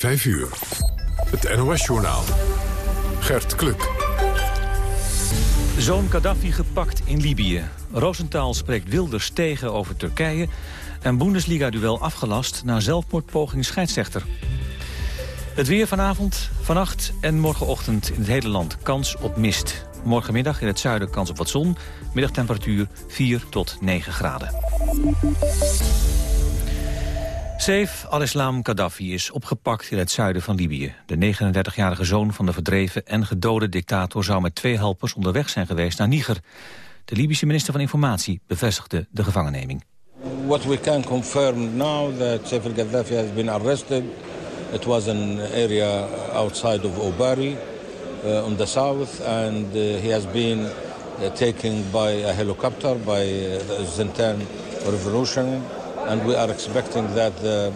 5 uur. Het NOS-journaal. Gert Kluk. Zoon Gaddafi gepakt in Libië. Roosentaal spreekt Wilders tegen over Turkije... en Bundesliga-duel afgelast na zelfmoordpoging scheidsrechter. Het weer vanavond, vannacht en morgenochtend in het hele land kans op mist. Morgenmiddag in het zuiden kans op wat zon. Middagtemperatuur 4 tot 9 graden. Saif al-Islam Gaddafi is opgepakt in het zuiden van Libië. De 39-jarige zoon van de verdreven en gedode dictator... zou met twee helpers onderweg zijn geweest naar Niger. De Libische minister van Informatie bevestigde de gevangenneming. What we can confirm now that Saif al-Gaddafi has been arrested. It was an area outside of Obari uh, on the south and uh, he has been uh, taken by a helicopter by uh, the Zintan Revolution and we are expecting that the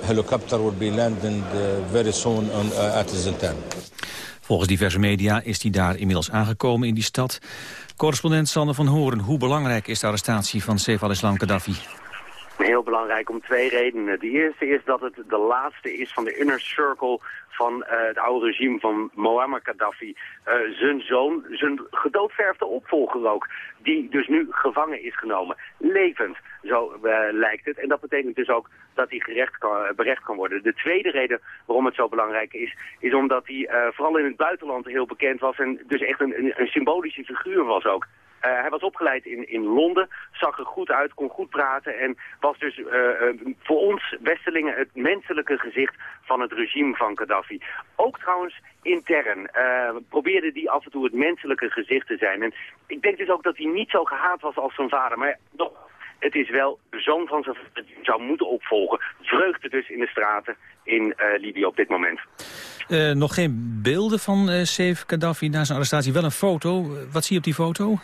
helicopter will be landing uh, very soon on, uh, at. Volgens diverse media is hij daar inmiddels aangekomen in die stad. Correspondent Sander van Horen, hoe belangrijk is de arrestatie van Saif al-Islam Gaddafi? Heel belangrijk om twee redenen. De eerste is dat het de laatste is van de inner circle van uh, het oude regime van Muammar Gaddafi. Uh, zijn zoon, zijn gedoodverfde opvolger ook, die dus nu gevangen is genomen. Levend, zo uh, lijkt het. En dat betekent dus ook dat hij gerecht kan, berecht kan worden. De tweede reden waarom het zo belangrijk is, is omdat hij vooral in het buitenland heel bekend was en dus echt een, een symbolische figuur was ook. Uh, hij was opgeleid in, in Londen, zag er goed uit, kon goed praten en was dus uh, uh, voor ons Westelingen het menselijke gezicht van het regime van Gaddafi. Ook trouwens intern probeerde hij af en toe het menselijke gezicht te zijn. En ik denk dus ook dat hij niet zo gehaat was als zijn vader, maar nog het is wel de zoon van zijn vader die zou moeten opvolgen. Vreugde dus in de straten in Libië op dit moment. Nog geen beelden van Saif Gaddafi na zijn arrestatie, wel een foto. Wat zie je op die foto?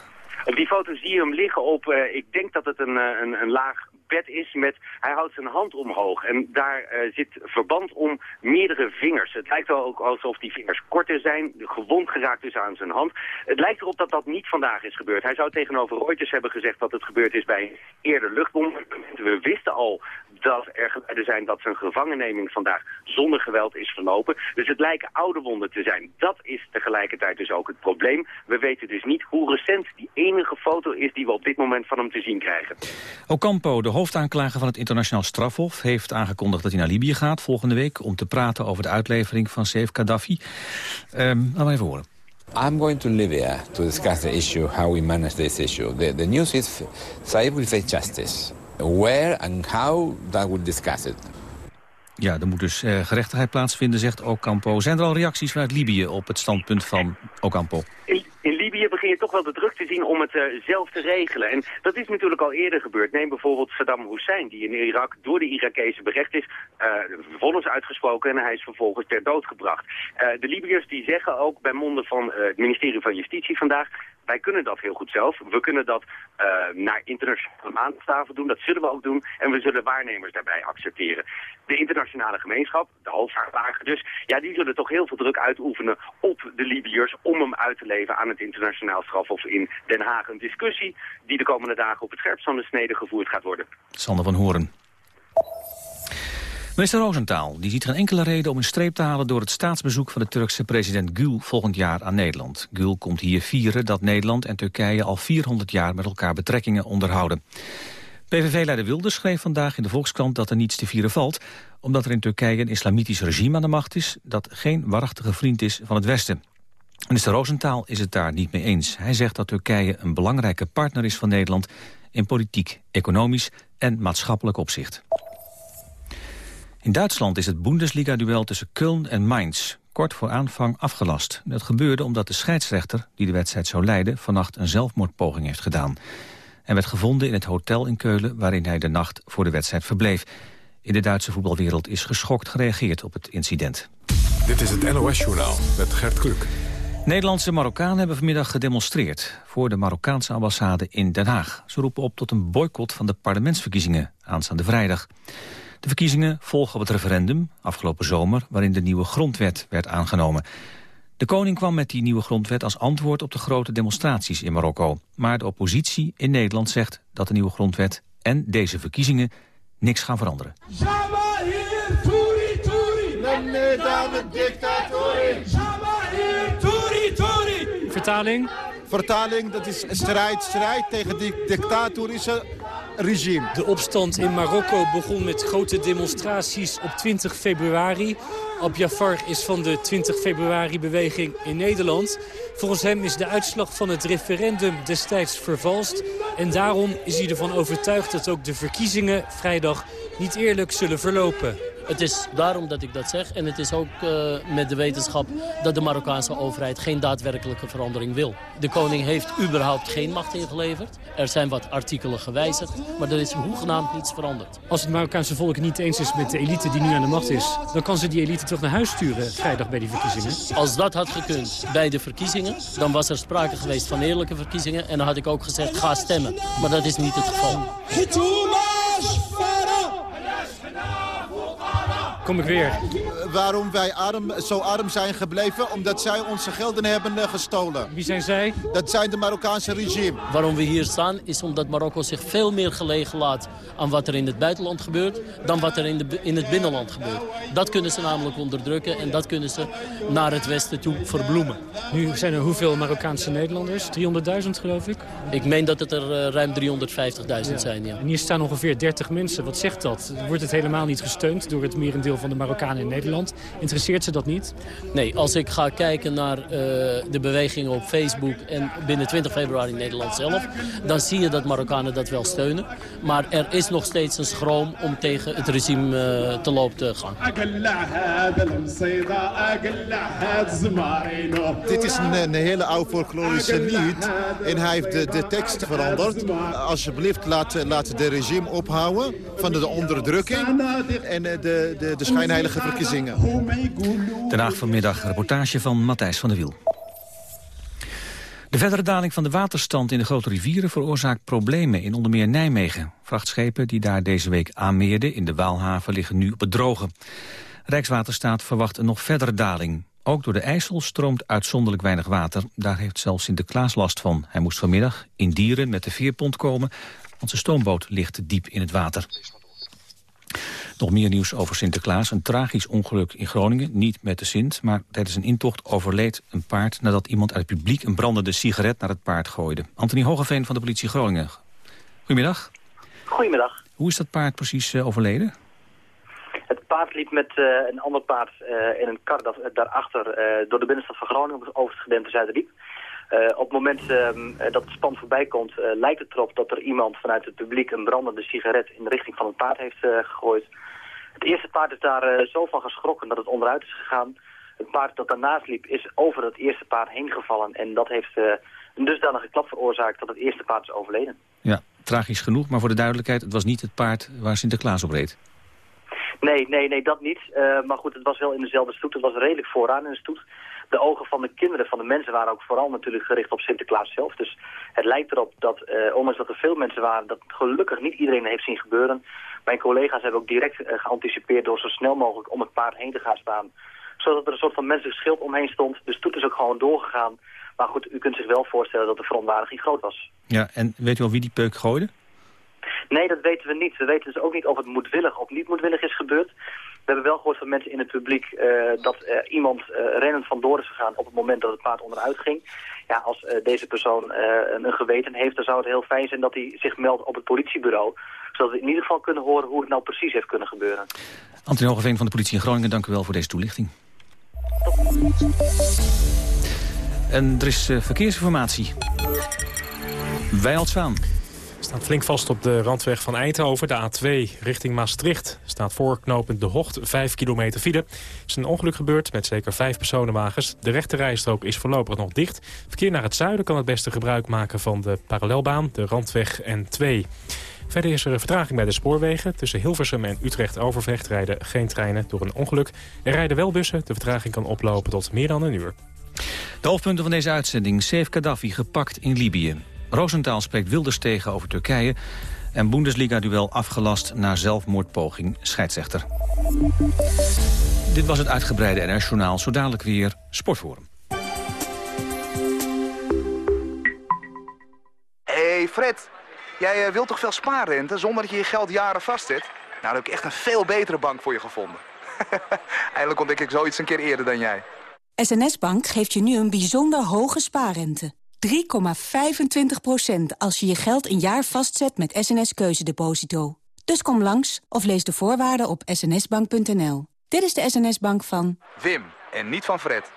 Die foto zie je hem liggen op, uh, ik denk dat het een, een, een laag is met, hij houdt zijn hand omhoog en daar uh, zit verband om meerdere vingers. Het lijkt wel ook alsof die vingers korter zijn, gewond geraakt dus aan zijn hand. Het lijkt erop dat dat niet vandaag is gebeurd. Hij zou tegenover Reuters hebben gezegd dat het gebeurd is bij een eerder luchtbombardement. We wisten al dat er zijn dat zijn gevangenneming vandaag zonder geweld is verlopen. Dus het lijken oude wonden te zijn. Dat is tegelijkertijd dus ook het probleem. We weten dus niet hoe recent die enige foto is die we op dit moment van hem te zien krijgen. Ocampo, de hoofdaanklager van het internationaal strafhof, heeft aangekondigd dat hij naar Libië gaat volgende week om te praten over de uitlevering van Saif Gaddafi. Um, laten we even horen. I'm going to Libya to discuss the issue, how we manage this issue. The, the news is Saif will face justice. Where and how, that will discuss it. Ja, er moet dus uh, gerechtigheid plaatsvinden, zegt Ocampo. Zijn er al reacties vanuit Libië op het standpunt van Ocampo? Begin je toch wel de druk te zien om het uh, zelf te regelen. En dat is natuurlijk al eerder gebeurd. Neem bijvoorbeeld Saddam Hussein, die in Irak door de Irakezen berecht is, uh, vonnis uitgesproken en hij is vervolgens ter dood gebracht. de Libiërs die zeggen ook bij monden van het ministerie van Justitie vandaag, wij kunnen dat heel goed zelf. We kunnen dat uh, naar internationale maandstaven doen. Dat zullen we ook doen. En we zullen waarnemers daarbij accepteren. De internationale gemeenschap, de hoofdvaartlager dus... ja, die zullen toch heel veel druk uitoefenen op de Libiërs... om hem uit te leven aan het internationaal strafhof in Den Haag. Een discussie die de komende dagen op het scherpst van de snede gevoerd gaat worden. Sander van Horen. Minister Roosentaal die ziet geen enkele reden om een streep te halen... door het staatsbezoek van de Turkse president Gül volgend jaar aan Nederland. Gül komt hier vieren dat Nederland en Turkije al 400 jaar met elkaar betrekkingen onderhouden. PVV-leider Wilders schreef vandaag in de Volkskrant dat er niets te vieren valt... omdat er in Turkije een islamitisch regime aan de macht is... dat geen waarachtige vriend is van het Westen. Minister Roosentaal is het daar niet mee eens. Hij zegt dat Turkije een belangrijke partner is van Nederland... in politiek, economisch en maatschappelijk opzicht. In Duitsland is het Bundesliga-duel tussen Köln en Mainz kort voor aanvang afgelast. Dat gebeurde omdat de scheidsrechter, die de wedstrijd zou leiden... vannacht een zelfmoordpoging heeft gedaan. En werd gevonden in het hotel in Keulen... waarin hij de nacht voor de wedstrijd verbleef. In de Duitse voetbalwereld is geschokt gereageerd op het incident. Dit is het NOS-journaal met Gert Kluk. Nederlandse Marokkanen hebben vanmiddag gedemonstreerd... voor de Marokkaanse ambassade in Den Haag. Ze roepen op tot een boycott van de parlementsverkiezingen aanstaande vrijdag. De verkiezingen volgen op het referendum afgelopen zomer... waarin de nieuwe grondwet werd aangenomen. De koning kwam met die nieuwe grondwet als antwoord op de grote demonstraties in Marokko. Maar de oppositie in Nederland zegt dat de nieuwe grondwet en deze verkiezingen niks gaan veranderen. Vertaling? Vertaling, dat is strijd, strijd tegen die dictatorische regime. De opstand in Marokko begon met grote demonstraties op 20 februari. Ab Jafar is van de 20 februari-beweging in Nederland. Volgens hem is de uitslag van het referendum destijds vervalst. En daarom is hij ervan overtuigd dat ook de verkiezingen vrijdag niet eerlijk zullen verlopen. Het is daarom dat ik dat zeg. En het is ook uh, met de wetenschap dat de Marokkaanse overheid geen daadwerkelijke verandering wil. De koning heeft überhaupt geen macht ingeleverd. Er zijn wat artikelen gewijzigd, maar er is hoegenaamd niets veranderd. Als het Marokkaanse volk niet eens is met de elite die nu aan de macht is... dan kan ze die elite toch naar huis sturen vrijdag bij die verkiezingen? Als dat had gekund bij de verkiezingen... dan was er sprake geweest van eerlijke verkiezingen... en dan had ik ook gezegd, ga stemmen. Maar dat is niet het geval. Kom ik weer. Waarom wij arm, zo arm zijn gebleven? Omdat zij onze gelden hebben eh, gestolen. Wie zijn zij? Dat zijn de Marokkaanse regime. Waarom we hier staan is omdat Marokko zich veel meer gelegen laat aan wat er in het buitenland gebeurt... dan wat er in, de, in het binnenland gebeurt. Dat kunnen ze namelijk onderdrukken en dat kunnen ze naar het westen toe verbloemen. Nu zijn er hoeveel Marokkaanse Nederlanders? 300.000 geloof ik? Ik meen dat het er uh, ruim 350.000 zijn, ja. En hier staan ongeveer 30 mensen. Wat zegt dat? Wordt het helemaal niet gesteund door het merendeel van de Marokkanen in Nederland. Interesseert ze dat niet? Nee, als ik ga kijken naar uh, de bewegingen op Facebook en binnen 20 februari in Nederland zelf... dan zie je dat Marokkanen dat wel steunen. Maar er is nog steeds een schroom om tegen het regime uh, te loop te gaan. Dit is een, een hele oude folklorische lied en hij heeft de, de tekst veranderd. Alsjeblieft, laat, laat de regime ophouden van de onderdrukking en de, de, de schijnheilige verkiezingen. Den Haag vanmiddag reportage van Matthijs van der Wiel. De verdere daling van de waterstand in de grote rivieren veroorzaakt problemen in onder meer Nijmegen. Vrachtschepen die daar deze week aanmeerden in de Waalhaven liggen nu op het droge. Rijkswaterstaat verwacht een nog verdere daling. Ook door de IJssel stroomt uitzonderlijk weinig water. Daar heeft zelfs Sinterklaas last van. Hij moest vanmiddag in Dieren met de veerpont komen, want zijn stoomboot ligt diep in het water. Nog meer nieuws over Sinterklaas. Een tragisch ongeluk in Groningen. Niet met de Sint, maar tijdens een intocht overleed een paard... nadat iemand uit het publiek een brandende sigaret naar het paard gooide. Anthony Hogeveen van de politie Groningen. Goedemiddag. Goedemiddag. Hoe is dat paard precies uh, overleden? Het paard liep met uh, een ander paard uh, in een kar dat, daarachter door de binnenstad van Groningen over het gedempte Zuiderdiep. Op het moment uh, dat het span voorbij komt, uh, lijkt het erop dat er iemand vanuit het publiek een brandende sigaret in de richting van het paard heeft gegooid. Het eerste paard is daar zo van geschrokken dat het onderuit is gegaan. Het paard dat daarnaast liep is over het eerste paard heen gevallen en dat heeft een dusdanige klap veroorzaakt dat het eerste paard is overleden. Ja, tragisch genoeg, maar voor de duidelijkheid, het was niet het paard waar Sinterklaas op reed. Nee, nee, nee, dat niet. maar goed, het was wel in dezelfde stoet. Het was redelijk vooraan in de stoet de ogen van de kinderen, van de mensen waren ook vooral natuurlijk gericht op Sinterklaas zelf. Dus het lijkt erop dat, uh, ondanks dat er veel mensen waren, dat gelukkig niet iedereen heeft zien gebeuren. Mijn collega's hebben ook direct uh, geanticipeerd door zo snel mogelijk om het paard heen te gaan staan. Zodat er een soort van menselijk schild omheen stond. Dus stoet is ook gewoon doorgegaan. Maar goed, u kunt zich wel voorstellen dat de verontwaardiging groot was. Ja, en weet u al wie die peuk gooide? Nee, dat weten we niet. We weten dus ook niet of het moedwillig of niet moedwillig is gebeurd. We hebben wel gehoord van mensen in het publiek uh, dat uh, iemand uh, rennend vandoor is gegaan op het moment dat het paard onderuit ging. Ja, als deze persoon een geweten heeft, dan zou het heel fijn zijn dat hij zich meldt op het politiebureau. Zodat we in ieder geval kunnen horen hoe het nou precies heeft kunnen gebeuren. Anton Hogeveen van de politie in Groningen, dank u wel voor deze toelichting. En er is verkeersinformatie. Wijnald Staat flink vast op de randweg van Eindhoven, de A2 richting Maastricht. Staat voorknopend De Hocht, 5 kilometer file. Is een ongeluk gebeurd met zeker vijf personenwagens. De rechte rijstrook is voorlopig nog dicht. Verkeer naar het zuiden kan het beste gebruik maken van de parallelbaan, de randweg N2. Verder is er een vertraging bij de spoorwegen. Tussen Hilversum en Utrecht-Overvecht rijden geen treinen door een ongeluk. Er rijden wel bussen. De vertraging kan oplopen tot meer dan een uur. De hoofdpunten van deze uitzending. Saif Gaddafi gepakt in Libië. Roosentaal spreekt Wilders tegen over Turkije... en Bundesliga-duel afgelast na zelfmoordpoging scheidsrechter. Dit was het uitgebreide NR-journaal. Zo dadelijk weer Sportforum. Hey Fred, jij uh, wilt toch veel spaarrente zonder dat je je geld jaren vastzet? Nou, dan heb ik echt een veel betere bank voor je gevonden. Eindelijk ontdek ik zoiets een keer eerder dan jij. SNS Bank geeft je nu een bijzonder hoge spaarrente. 3,25% als je je geld een jaar vastzet met SNS Keuzedeposito. Dus kom langs of lees de voorwaarden op snsbank.nl. Dit is de SNS Bank van... Wim, en niet van Fred.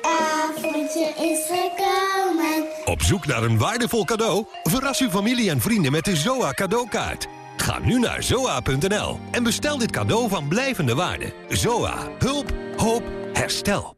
avondje is gekomen. Op zoek naar een waardevol cadeau? Verras uw familie en vrienden met de ZOA cadeaukaart. Ga nu naar zoa.nl en bestel dit cadeau van blijvende waarde. ZOA. Hulp. Hoop. Herstel.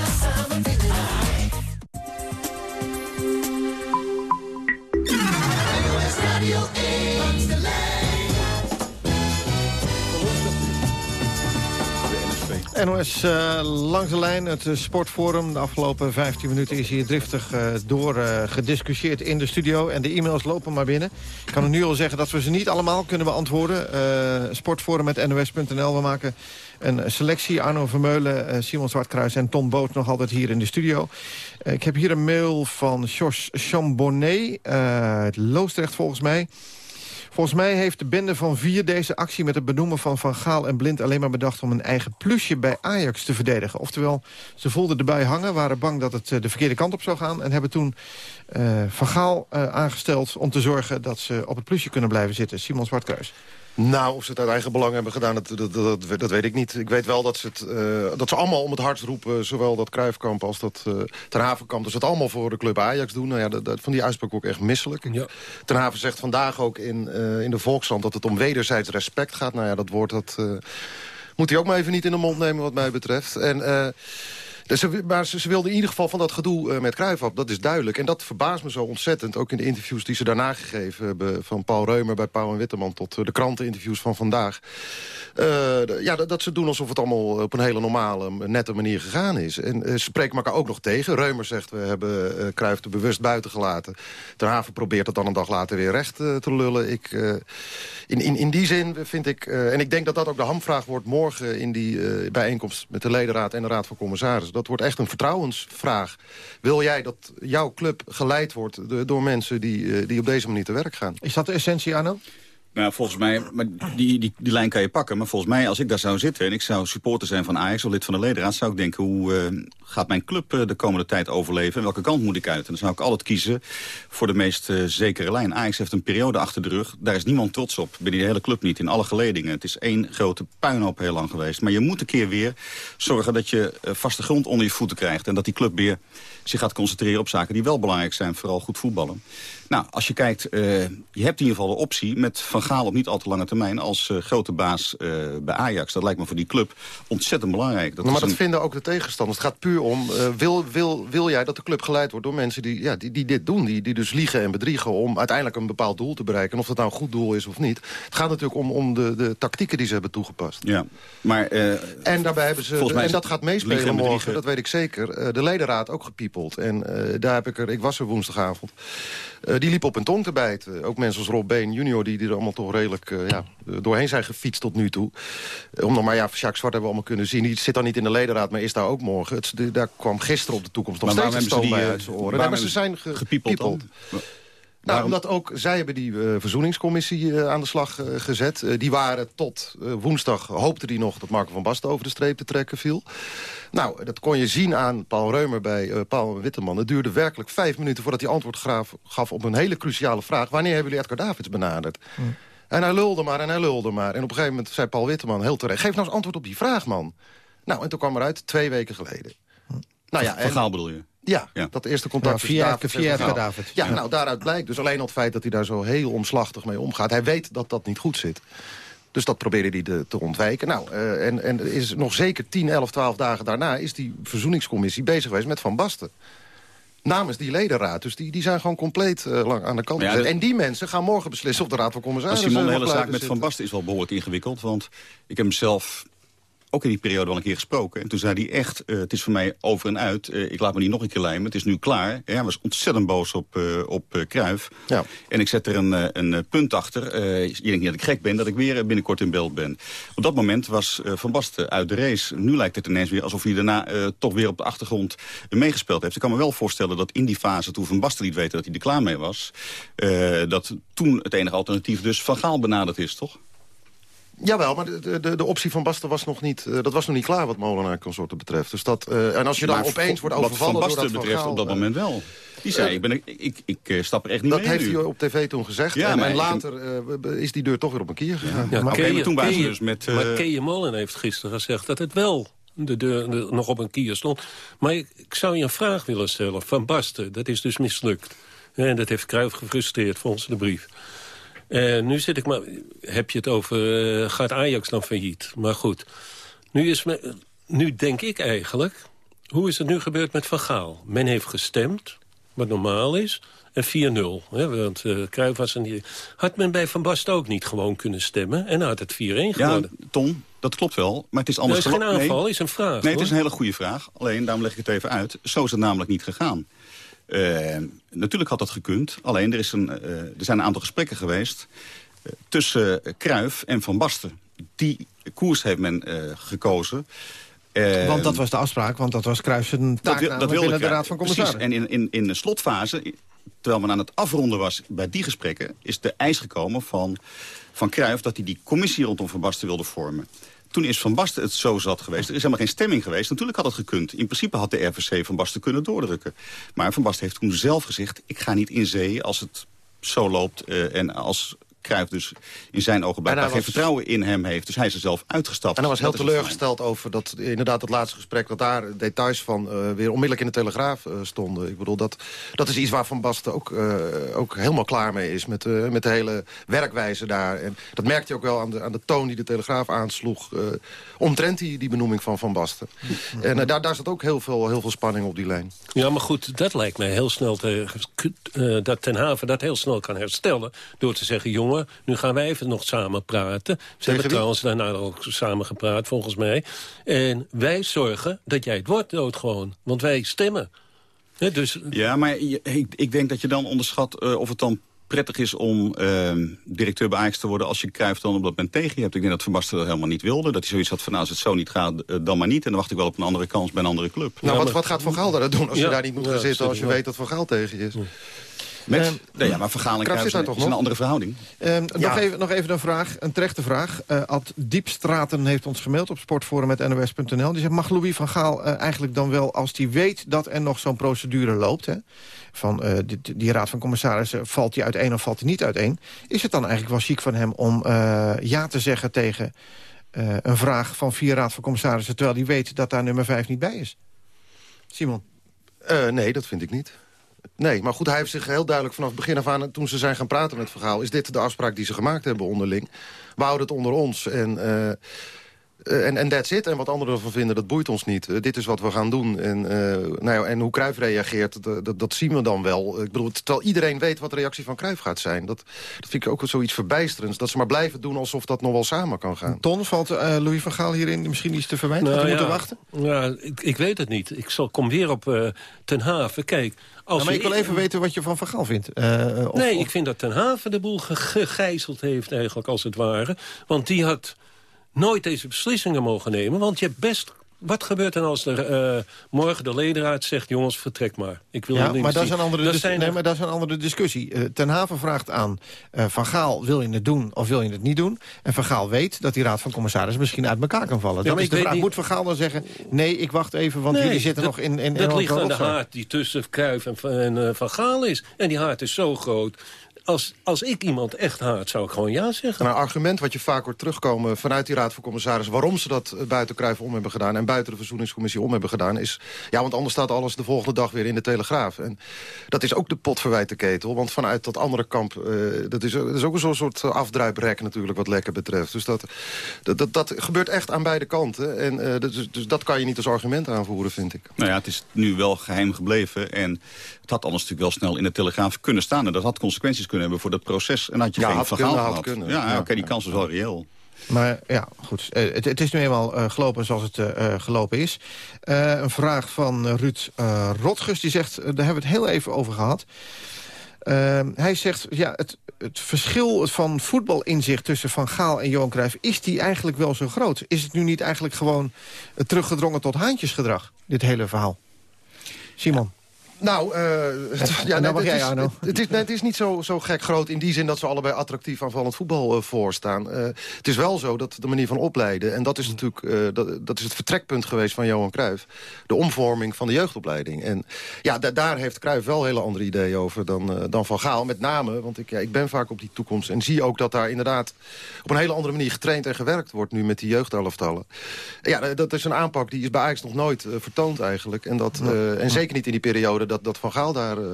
NOS uh, langs de lijn, het uh, sportforum. De afgelopen 15 minuten is hier driftig uh, door gediscussieerd in de studio. En de e-mails lopen maar binnen. Ik kan er nu al zeggen dat we ze niet allemaal kunnen beantwoorden. sportforum met nos.nl. We maken een selectie. Arno Vermeulen, Simon Zwartkruis en Tom Boot nog altijd hier in de studio. ik heb hier een mail van Jos Chambonnet. het Loosdrecht volgens mij. Volgens mij heeft de bende van vier deze actie met het benoemen van Van Gaal en Blind... alleen maar bedacht om een eigen plusje bij Ajax te verdedigen. Oftewel, ze voelden erbij hangen, waren bang dat het eh, de verkeerde kant op zou gaan... en hebben toen Van Gaal aangesteld om te zorgen dat ze op het plusje kunnen blijven zitten. Simon Zwartkruis. Nou, of ze het uit eigen belang hebben gedaan, dat, dat, dat, dat weet ik niet. Ik weet wel dat ze, het, uh, dat ze allemaal om het hart roepen... zowel dat Kruifkamp als dat uh, Ten Havenkamp... dat ze het allemaal voor de club Ajax doen. Nou ja, dat, dat, van die uitspraak ook echt misselijk. Ja. Ten Haven zegt vandaag ook in, uh, in de Volkskrant... dat het om wederzijds respect gaat. Nou ja, dat woord dat, moet hij ook maar even niet in de mond nemen wat mij betreft. En... Dus maar ze, wilden in ieder geval van dat gedoe uh, met Cruijff dat is duidelijk. En dat verbaast me zo ontzettend, ook in de interviews die ze daarna gegeven hebben... van Paul Reumer bij Pauw en Witteman tot uh, de kranteninterviews van vandaag. Uh, ja, dat, dat, ze doen alsof het allemaal op een hele normale, nette manier gegaan is. En ze spreken elkaar ook nog tegen. Reumer zegt, we hebben uh, er bewust buiten gelaten. Ter Haven probeert het dan een dag later weer recht te lullen. Ik, in, in, in die zin vind ik, en ik denk dat dat ook de hamvraag wordt morgen... in die bijeenkomst met de ledenraad en de raad van commissarissen dat wordt echt een vertrouwensvraag. Wil jij dat jouw club geleid wordt door mensen die, eh, die op deze manier te werk gaan? Is dat de essentie, Arno? Nou, volgens mij, die, die, die lijn kan je pakken. Maar volgens mij, als ik daar zou zitten en ik zou supporter zijn van Ajax... of lid van de ledenraad, zou ik denken... hoe uh, gaat mijn club uh, de komende tijd overleven? En welke kant moet ik uit? En dan zou ik altijd kiezen voor de meest uh, zekere lijn. Ajax heeft een periode achter de rug. Daar is niemand trots op. Binnen die hele club niet, in alle geledingen. Het is één grote puinhoop heel lang geweest. Maar je moet een keer weer zorgen dat je vaste grond onder je voeten krijgt. En dat die club weer zich gaat concentreren op zaken die wel belangrijk zijn. Vooral goed voetballen. Nou, als je kijkt, je hebt in ieder geval de optie met Van Gaal op niet al te lange termijn als uh, grote baas uh, bij Ajax. Dat lijkt me voor die club ontzettend belangrijk. Dat maar dat een... vinden ook de tegenstanders. Het gaat puur om, wil, wil, wil jij dat de club geleid wordt door mensen die, ja, die, die dit doen? Die, die dus liegen en bedriegen om uiteindelijk een bepaald doel te bereiken. En of dat nou een goed doel is of niet. Het gaat natuurlijk om, om de, de tactieken die ze hebben toegepast. Ja, maar... en daarbij hebben ze, de, en dat gaat meespelen morgen, dat weet ik zeker, de ledenraad ook gepiepeld. En daar heb ik er, ik was er woensdagavond... Uh, die liep op een tong te bijten. Ook mensen als Rob Been junior, die, die er allemaal toch redelijk uh, ja, doorheen zijn gefietst tot nu toe. Om nog maar, ja, Jacques Zwart hebben we allemaal kunnen zien. Die zit dan niet in de ledenraad, maar is daar ook morgen. Het, de, daar kwam gisteren op de toekomst nog maar steeds een stoom bij uit zijn oren. Nee, maar ze zijn ge gepiepeld. Nou, omdat ook zij hebben die uh, verzoeningscommissie uh, aan de slag uh, gezet. die waren tot woensdag, hoopte die nog dat Marco van Basten over de streep te trekken viel. Nou, dat kon je zien aan Paul Reumer bij Paul Witteman. Het duurde werkelijk vijf minuten voordat hij antwoord gaf, gaf op een hele cruciale vraag. Wanneer hebben jullie Edgar Davids benaderd? Hm. En hij lulde maar en hij lulde maar. En op een gegeven moment zei Paul Witteman heel terecht... geef nou eens antwoord op die vraag, man. Nou, en toen kwam eruit twee weken geleden. Hm. Nou ja, en, Gaal bedoel je? Ja, dat eerste contact ja, via, David, via David. David. Ja, nou daaruit blijkt dus alleen al het feit dat hij daar zo heel omslachtig mee omgaat. Hij weet dat dat niet goed zit. Dus dat probeerde hij de, te ontwijken. Nou, uh, en, en is nog zeker 10, 11, 12 dagen daarna... is die verzoeningscommissie bezig geweest met Van Basten. Namens die ledenraad. Dus die, die zijn gewoon compleet uh, lang aan de kant. Ja. En die mensen gaan morgen beslissen of de Raad van Commissarissen... Simon, de hele zaak met Van Basten is wel behoorlijk ingewikkeld. Want ik heb hem zelf ook in die periode wel een keer gesproken. En toen zei hij echt, uh, het is voor mij over en uit. Uh, ik laat me niet nog een keer lijmen, het is nu klaar. Hij was ontzettend boos op, uh, op Cruijff. Ja. En ik zet er een, een punt achter. je denkt niet dat ik gek ben, dat ik weer binnenkort in beeld ben. Op dat moment was Van Basten uit de race. Nu lijkt het ineens weer alsof hij daarna toch weer op de achtergrond meegespeeld heeft. Ik kan me wel voorstellen dat in die fase, toen Van Basten niet weten dat hij er klaar mee was... dat toen het enige alternatief dus Van Gaal benaderd is, toch? Jawel, maar de, de, de optie van Basten was nog niet, uh, dat was nog niet klaar wat Molenaar consorten betreft. Dus dat, uh, en als je dan opeens wordt overvallen wat van Basten betreft Gaal, op dat moment wel. Die zei, ik, ben, ik, ik, ik stap er echt niet dat mee Dat heeft nu. hij op tv toen gezegd. Ja, en, en later is die deur toch weer op een kier gegaan. Ja, maar, okay, maar toen waren ze dus met... maar Keje Molen heeft gisteren gezegd dat het wel de deur de, nog op een kier stond. Maar ik, ik, zou je een vraag willen stellen. Van Basten, dat is dus mislukt. En dat heeft Cruijff gefrustreerd volgens de brief. Uh, nu zit ik maar, heb je het over, uh, gaat Ajax dan failliet? Maar goed, nu, is me, nu denk ik eigenlijk, hoe is het nu gebeurd met Van Gaal? Men heeft gestemd, wat normaal is, en 4-0. Want uh, Cruijff was er niet... Had men bij Van Basten ook niet gewoon kunnen stemmen en had het 4-1 geworden? Ja, Tom, dat klopt wel, maar het is anders... Dat is geen aanval, nee, is een vraag. Nee, hoor. het is een hele goede vraag. Alleen, daarom leg ik het even uit. Zo is het namelijk niet gegaan. Uh, natuurlijk had dat gekund. Alleen er, is een, uh, er zijn een aantal gesprekken geweest uh, tussen Kruif en Van Basten. Die koers heeft men gekozen. want dat was de afspraak, want dat was Kruif zijn taak dat, de Raad van Commissarissen. En in, in, in de slotfase, terwijl men aan het afronden was bij die gesprekken... is de eis gekomen van, van Kruif dat hij die commissie rondom Van Basten wilde vormen. Toen is Van Basten het zo zat geweest. Er is helemaal geen stemming geweest. Natuurlijk had het gekund. In principe had de RVC Van Basten kunnen doordrukken. Maar Van Basten heeft toen zelf gezegd... ik ga niet in zee als het zo loopt uh, en als Cruijff dus in zijn ogen blijkbaar was... geen vertrouwen in hem heeft. Dus hij is er zelf uitgestapt. En hij was heel teleurgesteld over dat, inderdaad het laatste gesprek... dat daar details van uh, weer onmiddellijk in de Telegraaf uh, stonden. Ik bedoel, dat, dat is iets waar Van Basten ook, uh, ook helemaal klaar mee is... Met, met de hele werkwijze daar. En dat merkte je ook wel aan de, aan de toon die de Telegraaf aansloeg... omtrent die, die benoeming van Van Basten. En daar, daar zat ook heel veel, heel veel spanning op die lijn. Ja, maar goed, dat lijkt mij heel snel... Te, dat Ten Haven dat heel snel kan herstellen... door te zeggen, jongen nu gaan wij even nog samen praten. Ze hebben trouwens daarna ook samen gepraat, volgens mij. En wij zorgen dat jij het woord dood gewoon. Want wij stemmen. He, dus... Ja, maar ik, ik denk dat je dan onderschat uh, of het dan prettig is om uh, directeur bij Ajax te worden... als je Cruijff dan op dat moment tegen je hebt. Ik denk dat Van Basten dat helemaal niet wilde. Dat hij zoiets had van, nou, als het zo niet gaat, uh, dan maar niet. En dan wacht ik wel op een andere kans bij een andere club. Nou, ja, wat, wat gaat Van Gaal daar doen als ja, je daar niet moet gaan zitten... als je weet dat Van Gaal tegen je is? Met, um, nee, ja, maar Van en Cruijff is, is een andere verhouding. Um, ja. nog, even, nog even een vraag, een terechte vraag. Uh, Ad Diepstraten heeft ons gemaild op sportforum.nos.nl. Die zegt, mag Louis van Gaal uh, eigenlijk dan wel, als hij weet dat er nog zo'n procedure loopt... Hè, van uh, die, die raad van commissarissen, valt hij uiteen of valt hij niet uiteen... is het dan eigenlijk wel chic van hem om ja te zeggen tegen een vraag van vier raad van commissarissen... terwijl hij weet dat daar nummer vijf niet bij is? Simon? nee, dat vind ik niet. Nee, maar goed, hij heeft zich heel duidelijk vanaf het begin af aan... toen ze zijn gaan praten met Vergaal... is dit de afspraak die ze gemaakt hebben onderling. We houden het onder ons en... Uh, en, en that's it. En wat anderen ervan vinden, dat boeit ons niet. Uh, dit is wat we gaan doen. En, uh, nou ja, en hoe Cruijff reageert, dat, zien we dan wel. Ik bedoel, terwijl iedereen weet wat de reactie van Cruijff gaat zijn. Dat, dat vind ik ook zoiets verbijsterends. Dat ze maar blijven doen alsof dat nog wel samen kan gaan. Ton, valt Louis van Gaal hierin misschien iets te verwijten? Nou, ja, moeten wachten? Ja, ik, ik, weet het niet. Ik zal, kom weer op Ten Haven. Kijk, als nou, maar ik wil even weten wat je van Van Gaal vindt. Uh, of, nee, of... ik vind dat Ten Haven de boel gegijzeld heeft eigenlijk, als het ware. Want die had nooit deze beslissingen mogen nemen. Want je hebt best... Wat gebeurt er als er uh, morgen de ledenraad zegt... jongens, vertrek maar. Ik wil ja, maar dat, is een andere dat zijn nee, maar dat is een andere discussie. Uh, Ten Haven vraagt aan uh, Van Gaal... wil je het doen of wil je het niet doen? En Van Gaal weet dat die raad van commissarissen... misschien uit elkaar kan vallen. Ja, dat is de vraag. Niet... Moet Van Gaal dan zeggen... nee, ik wacht even, want nee, jullie zitten dat, nog in... in dat ligt aan de haard die tussen Kruijff en, en Van Gaal is. En die haard is zo groot als, als ik iemand echt haat, zou ik gewoon ja zeggen. Een argument wat je vaak hoort terugkomen vanuit die Raad van Commissarissen... waarom ze dat buiten Cruijff om hebben gedaan... en buiten de Verzoeningscommissie om hebben gedaan... is, ja, want anders staat alles de volgende dag weer in de Telegraaf. En dat is ook de potverwijte ketel, want vanuit dat andere kamp... Uh, dat, is, dat is ook een soort afdruiprek natuurlijk wat lekker betreft. Dus dat, dat, dat, dat gebeurt echt aan beide kanten. En uh, dus, dus dat kan je niet als argument aanvoeren, vind ik. Nou ja, het is nu wel geheim gebleven... en het had anders natuurlijk wel snel in de Telegraaf kunnen staan. En dat had consequenties kunnen hebben voor dat proces. En had je ja, geen had verhaal kunnen, gehad. Had kunnen. Ja, ja oké, okay, die kans is wel reëel. Maar ja, goed. Eh, het, het, is nu eenmaal uh, gelopen zoals het uh, gelopen is. een vraag van Ruud Rotgers. Die zegt, daar hebben we het heel even over gehad. hij zegt, ja, het, het verschil van voetbalinzicht tussen Van Gaal en Johan Cruijff... is die eigenlijk wel zo groot? Is het nu niet eigenlijk gewoon teruggedrongen tot haantjesgedrag, dit hele verhaal? Simon. Nou, uh, ja, nee, het, is, het, is, het is niet zo, zo gek groot in die zin dat ze allebei attractief aanvallend voetbal uh, voorstaan. Uh, het is wel zo dat de manier van opleiden, en dat is natuurlijk dat, dat is het vertrekpunt geweest van Johan Cruijff, de omvorming van de jeugdopleiding. En ja, daar heeft Cruijff wel hele andere ideeën over dan, dan Van Gaal. Met name, want ik, ja, ik ben vaak op die toekomst en zie ook dat daar inderdaad op een hele andere manier getraind en gewerkt wordt nu met die jeugdelftallen. Ja, dat is een aanpak die is bij Ajax nog nooit vertoond eigenlijk. En, dat, en zeker niet in die periode dat, dat Van Gaal daar uh,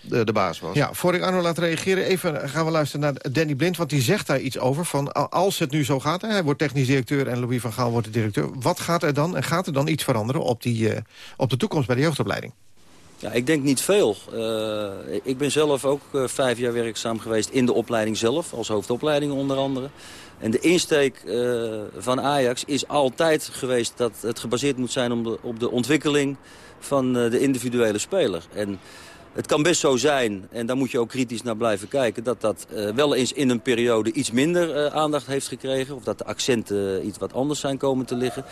de, de, baas was. Ja, voor ik Arno laat reageren, even gaan we luisteren naar Danny Blind... want die zegt daar iets over, van als het nu zo gaat... hij wordt technisch directeur en Louis van Gaal wordt de directeur... wat gaat er dan, en gaat er dan iets veranderen op, die, uh, op de toekomst bij de jeugdopleiding? Ja, ik denk niet veel. Uh, ik ben zelf ook uh, vijf jaar werkzaam geweest in de opleiding zelf, als hoofdopleiding onder andere. En de insteek uh, van Ajax is altijd geweest dat het gebaseerd moet zijn op de, op de ontwikkeling van eh, de individuele speler. En het kan best zo zijn, en daar moet je ook kritisch naar blijven kijken... dat dat uh, wel eens in een periode iets minder uh, aandacht heeft gekregen... of dat de accenten iets wat anders zijn komen te liggen.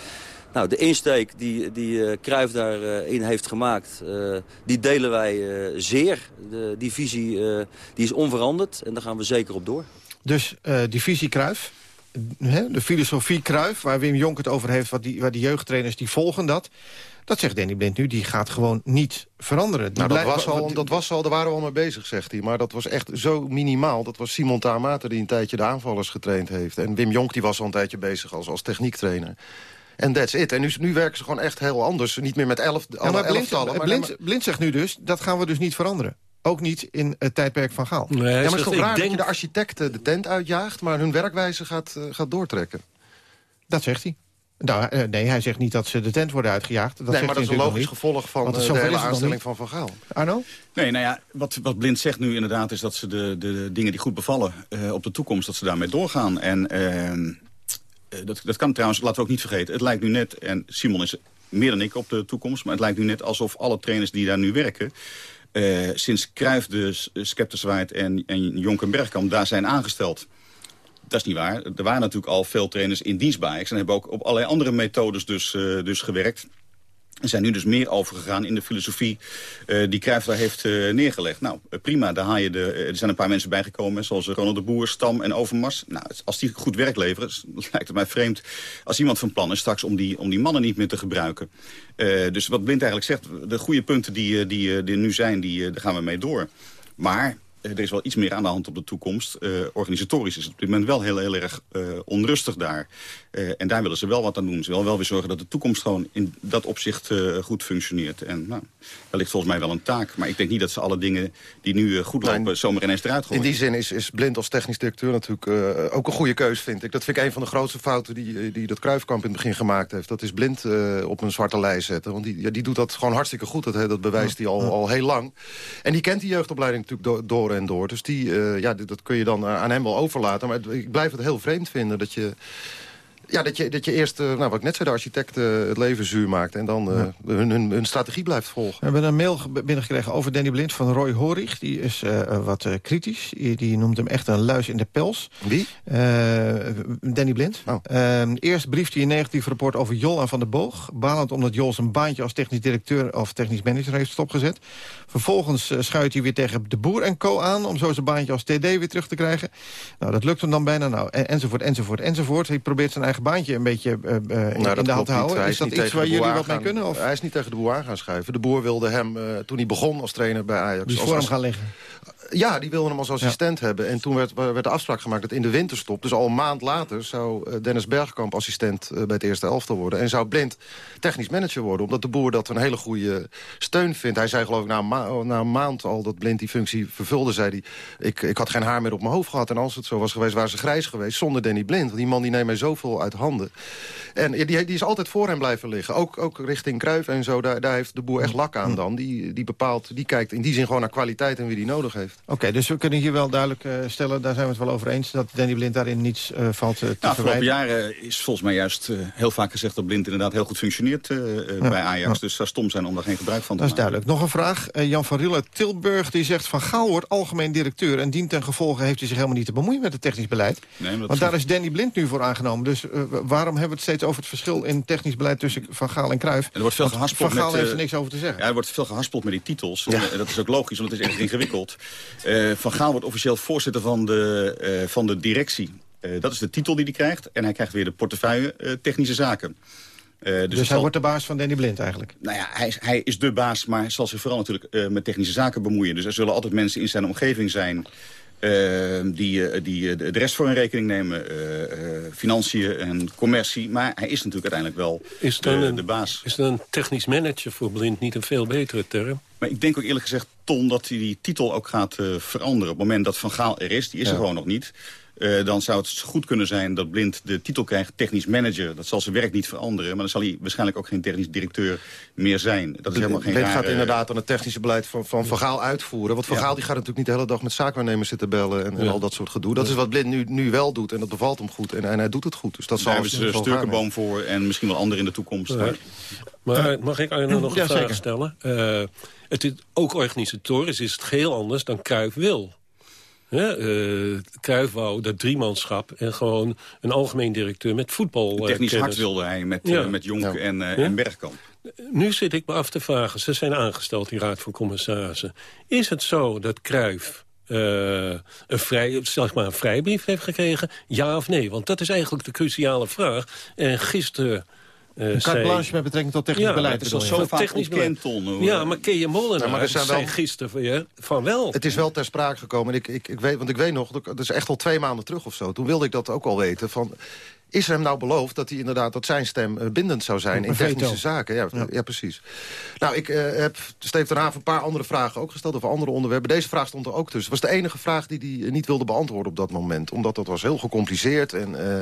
Nou, de insteek die, die Cruijff daarin heeft gemaakt, die delen wij zeer. De, die visie die is onveranderd en daar gaan we zeker op door. Dus die visie Cruijff, de filosofie Cruijff, waar Wim Jonk het over heeft... Wat die, waar die jeugdtrainers die volgen dat... Dat zegt Danny Blind nu, die gaat gewoon niet veranderen. nou, dat, was al, dat was al, daar waren we al mee bezig, zegt hij. Maar dat was echt zo minimaal. Dat was Simon Taamater die een tijdje de aanvallers getraind heeft. En Wim Jonk die was al een tijdje bezig als, als techniektrainer. En that's it. En nu, nu werken ze gewoon echt heel anders. Niet meer met elf, ja, maar Blind, elftallen. Maar Blind, Blind zegt nu dus, dat gaan we dus niet veranderen. Ook niet in het tijdperk van Gaal. Nee, ja, maar het is toch raar denk... dat je de architecten de tent uitjaagt... maar hun werkwijze gaat, uh, gaat doortrekken. Dat zegt hij. Nou, eh, nee, hij zegt niet dat ze de tent worden uitgejaagd. Dat nee, maar dat is een logisch gevolg van de hele aanstelling van Van Gaal. Arno? Nee, nou ja, wat, wat Blind zegt nu inderdaad... is dat ze de, de dingen die goed bevallen uh, op de toekomst... dat ze daarmee doorgaan. En uh, dat, dat kan trouwens, laten we ook niet vergeten... het lijkt nu net, en Simon is meer dan ik op de toekomst... maar het lijkt nu net alsof alle trainers die daar nu werken... sinds Cruijff de Skepterswaard en, en Jonker Bergkamp daar zijn aangesteld dat is niet waar. Er waren natuurlijk al veel trainers in dienst bij en hebben ook op allerlei andere methodes dus, uh, dus gewerkt. En zijn nu dus meer overgegaan in de filosofie uh, die Cruijff daar heeft uh, neergelegd. Nou, prima, daar haal je de, er zijn een paar mensen bijgekomen... zoals Ronald de Boer, Stam en Overmars. Nou, als die goed werk leveren, lijkt het mij vreemd... als iemand van plan is straks om die, om die mannen niet meer te gebruiken. dus wat Blind eigenlijk zegt, de goede punten die, die, die er nu zijn, die, daar gaan we mee door. Maar er is wel iets meer aan de hand op de toekomst. Uh, organisatorisch is het op dit moment wel heel, heel erg uh, onrustig daar. Uh, en daar willen ze wel wat aan doen. Ze willen wel weer zorgen dat de toekomst gewoon in dat opzicht goed functioneert. En nou, daar ligt volgens mij wel een taak. Maar ik denk niet dat ze alle dingen die nu goed lopen nee, zomaar ineens eruit gooien. In die zin is, is Blind als technisch directeur natuurlijk ook een goede keus, vind ik. Dat vind ik een van de grootste fouten die, die dat Kruifkamp in het begin gemaakt heeft. Dat is Blind op een zwarte lijst zetten. Want die, ja, die doet dat gewoon hartstikke goed. Dat, dat bewijst hij al, al heel lang. En die kent die jeugdopleiding natuurlijk door, door en door. Dus die, uh, ja, dat kun je dan aan hem wel overlaten. Maar ik blijf het heel vreemd vinden dat je ja, dat je, dat je eerst, uh, nou, wat ik net zei, de architect uh, het leven zuur maakt... en dan uh, ja. hun, hun, hun, strategie blijft volgen. We hebben een mail binnengekregen over Danny Blind van Roy Horig. Die is wat kritisch. Die, die, noemt hem echt een luis in de pels. Wie? Danny Blind. Oh. Ehm, eerst brieft hij een negatief rapport over Jol en Van der Boog. Balend omdat Jol zijn baantje als technisch directeur... of technisch manager heeft stopgezet. Vervolgens schuilt hij weer tegen de Boer en Co. aan... om zo zijn baantje als TD weer terug te krijgen. Nou, dat lukt hem dan bijna. Nou, enzovoort, enzovoort, enzovoort. Hij probeert zijn eigen baantje een beetje uh, in, nou, in de hand houden. Is, is dat iets waar jullie wat mee kunnen? Of? Hij is niet tegen de boer aan gaan schuiven. De boer wilde hem, uh, toen hij begon als trainer bij Ajax... Dus voor hem gaan liggen? Ja, die wilden hem als assistent ja. hebben. En toen werd, werd de afspraak gemaakt dat in de winterstop... dus al een maand later zou Dennis Bergkamp assistent bij het eerste elftal worden. En zou Blind technisch manager worden. Omdat de boer dat een hele goede steun vindt. Hij zei geloof ik na een, ma na een maand al dat Blind die functie vervulde... zei hij, ik, ik had geen haar meer op mijn hoofd gehad. En als het zo was geweest, waren ze grijs geweest zonder Danny Blind. Want die man die neemt mij zoveel uit handen. En die, die is altijd voor hem blijven liggen. Ook, ook richting Kruif en zo, daar, daar heeft de boer echt lak aan dan. Die, die bepaalt, die kijkt in die zin gewoon naar kwaliteit en wie die nodig heeft. Oké, dus we kunnen hier wel duidelijk uh, stellen, daar zijn we het wel over eens... dat Danny Blind daarin niets uh, valt uh, te nou, afgelopen jaren is volgens mij juist heel vaak gezegd... dat Blind inderdaad heel goed functioneert ja. bij Ajax. Ja. Dus zou stom zijn om daar geen gebruik van te maken. Dat is duidelijk. Nog een vraag. Jan van uit Tilburg die zegt... Van Gaal wordt algemeen directeur en dient ten gevolge... heeft hij zich helemaal niet te bemoeien met het technisch beleid. Nee, Want daar is Danny Blind nu voor aangenomen. Dus waarom hebben we het steeds over het verschil in technisch beleid... tussen Van Gaal en Cruijff? er wordt veel gehaspeld Van Gaal met, heeft er niks over te zeggen. Ja, er wordt veel gehaspeld met die titels. Ja. Dat is ook logisch, want het is echt ingewikkeld. Van Gaal wordt officieel voorzitter van de, van de directie. Dat is de titel die hij krijgt. En hij krijgt weer de portefeuille technische zaken. dus dus hij zal... wordt de baas van Danny Blind eigenlijk? Nou ja, hij, hij is de baas, maar zal zich vooral natuurlijk met technische zaken bemoeien. Dus er zullen altijd mensen in zijn omgeving zijn... Uh, die, uh, die de rest voor hun rekening nemen. Uh, financiën en commercie. Maar hij is natuurlijk uiteindelijk wel is de, een, de, baas. Is dan een technisch manager voor Blind niet een veel betere term? Maar ik denk ook eerlijk gezegd, Ton, dat hij die titel ook gaat veranderen. Op het moment dat Van Gaal er is, die is ja. er gewoon nog niet... Uh, dan zou het goed kunnen zijn dat Blind de titel krijgt technisch manager. Dat zal zijn werk niet veranderen, maar dan zal hij waarschijnlijk ook geen technisch directeur meer zijn. Dat is helemaal geen Blind rare... gaat inderdaad dan het technische beleid van, van Van Gaal uitvoeren. Want Van Gaal die gaat natuurlijk niet de hele dag met zaakwaarnemers zitten bellen en, en ja. al dat soort gedoe. Dat is wat Blind nu, nu wel doet en dat bevalt hem goed en, en hij doet het goed. Dus dat Daar zal hebben ze Sturkenboom voor en misschien wel anderen in de toekomst. Ja. Maar mag ik Arno nog een ja, vraag zeker. stellen? Uh, het is ook organisatorisch is het geheel anders dan Cruijff wil. Ja, uh, Cruijff wou dat driemanschap en gewoon een algemeen directeur met voetbal. Uh, Technisch hard wilde hij met, ja. uh, met Jonk ja. en, ja. en Bergkamp. Nu zit ik me af te vragen, ze zijn aangesteld, die raad van commissarissen. Is het zo dat Cruijff een, vrij, zeg maar een vrijbrief heeft gekregen? Ja of nee? Want dat is eigenlijk de cruciale vraag. En gisteren... Uh, een carte blanche met betrekking tot technisch ja, beleid. Het is al zo technisch beleid. Ja, maar Kees Molenaar nou, zei wel, gisteren van, ja, van wel. Het is wel ter sprake gekomen. Ik, ik, ik weet, want ik weet nog, dat is echt al twee maanden terug of zo. Toen wilde ik dat ook al weten. Van, is er hem nou beloofd dat hij inderdaad dat zijn stem bindend zou zijn in technische zaken? Ja, ja. ja, precies. Nou, ik uh, heb Steve ten Haaf een paar andere vragen ook gesteld over andere onderwerpen. Deze vraag stond er ook tussen. Het was de enige vraag die hij niet wilde beantwoorden op dat moment. Omdat dat was heel gecompliceerd en... Uh,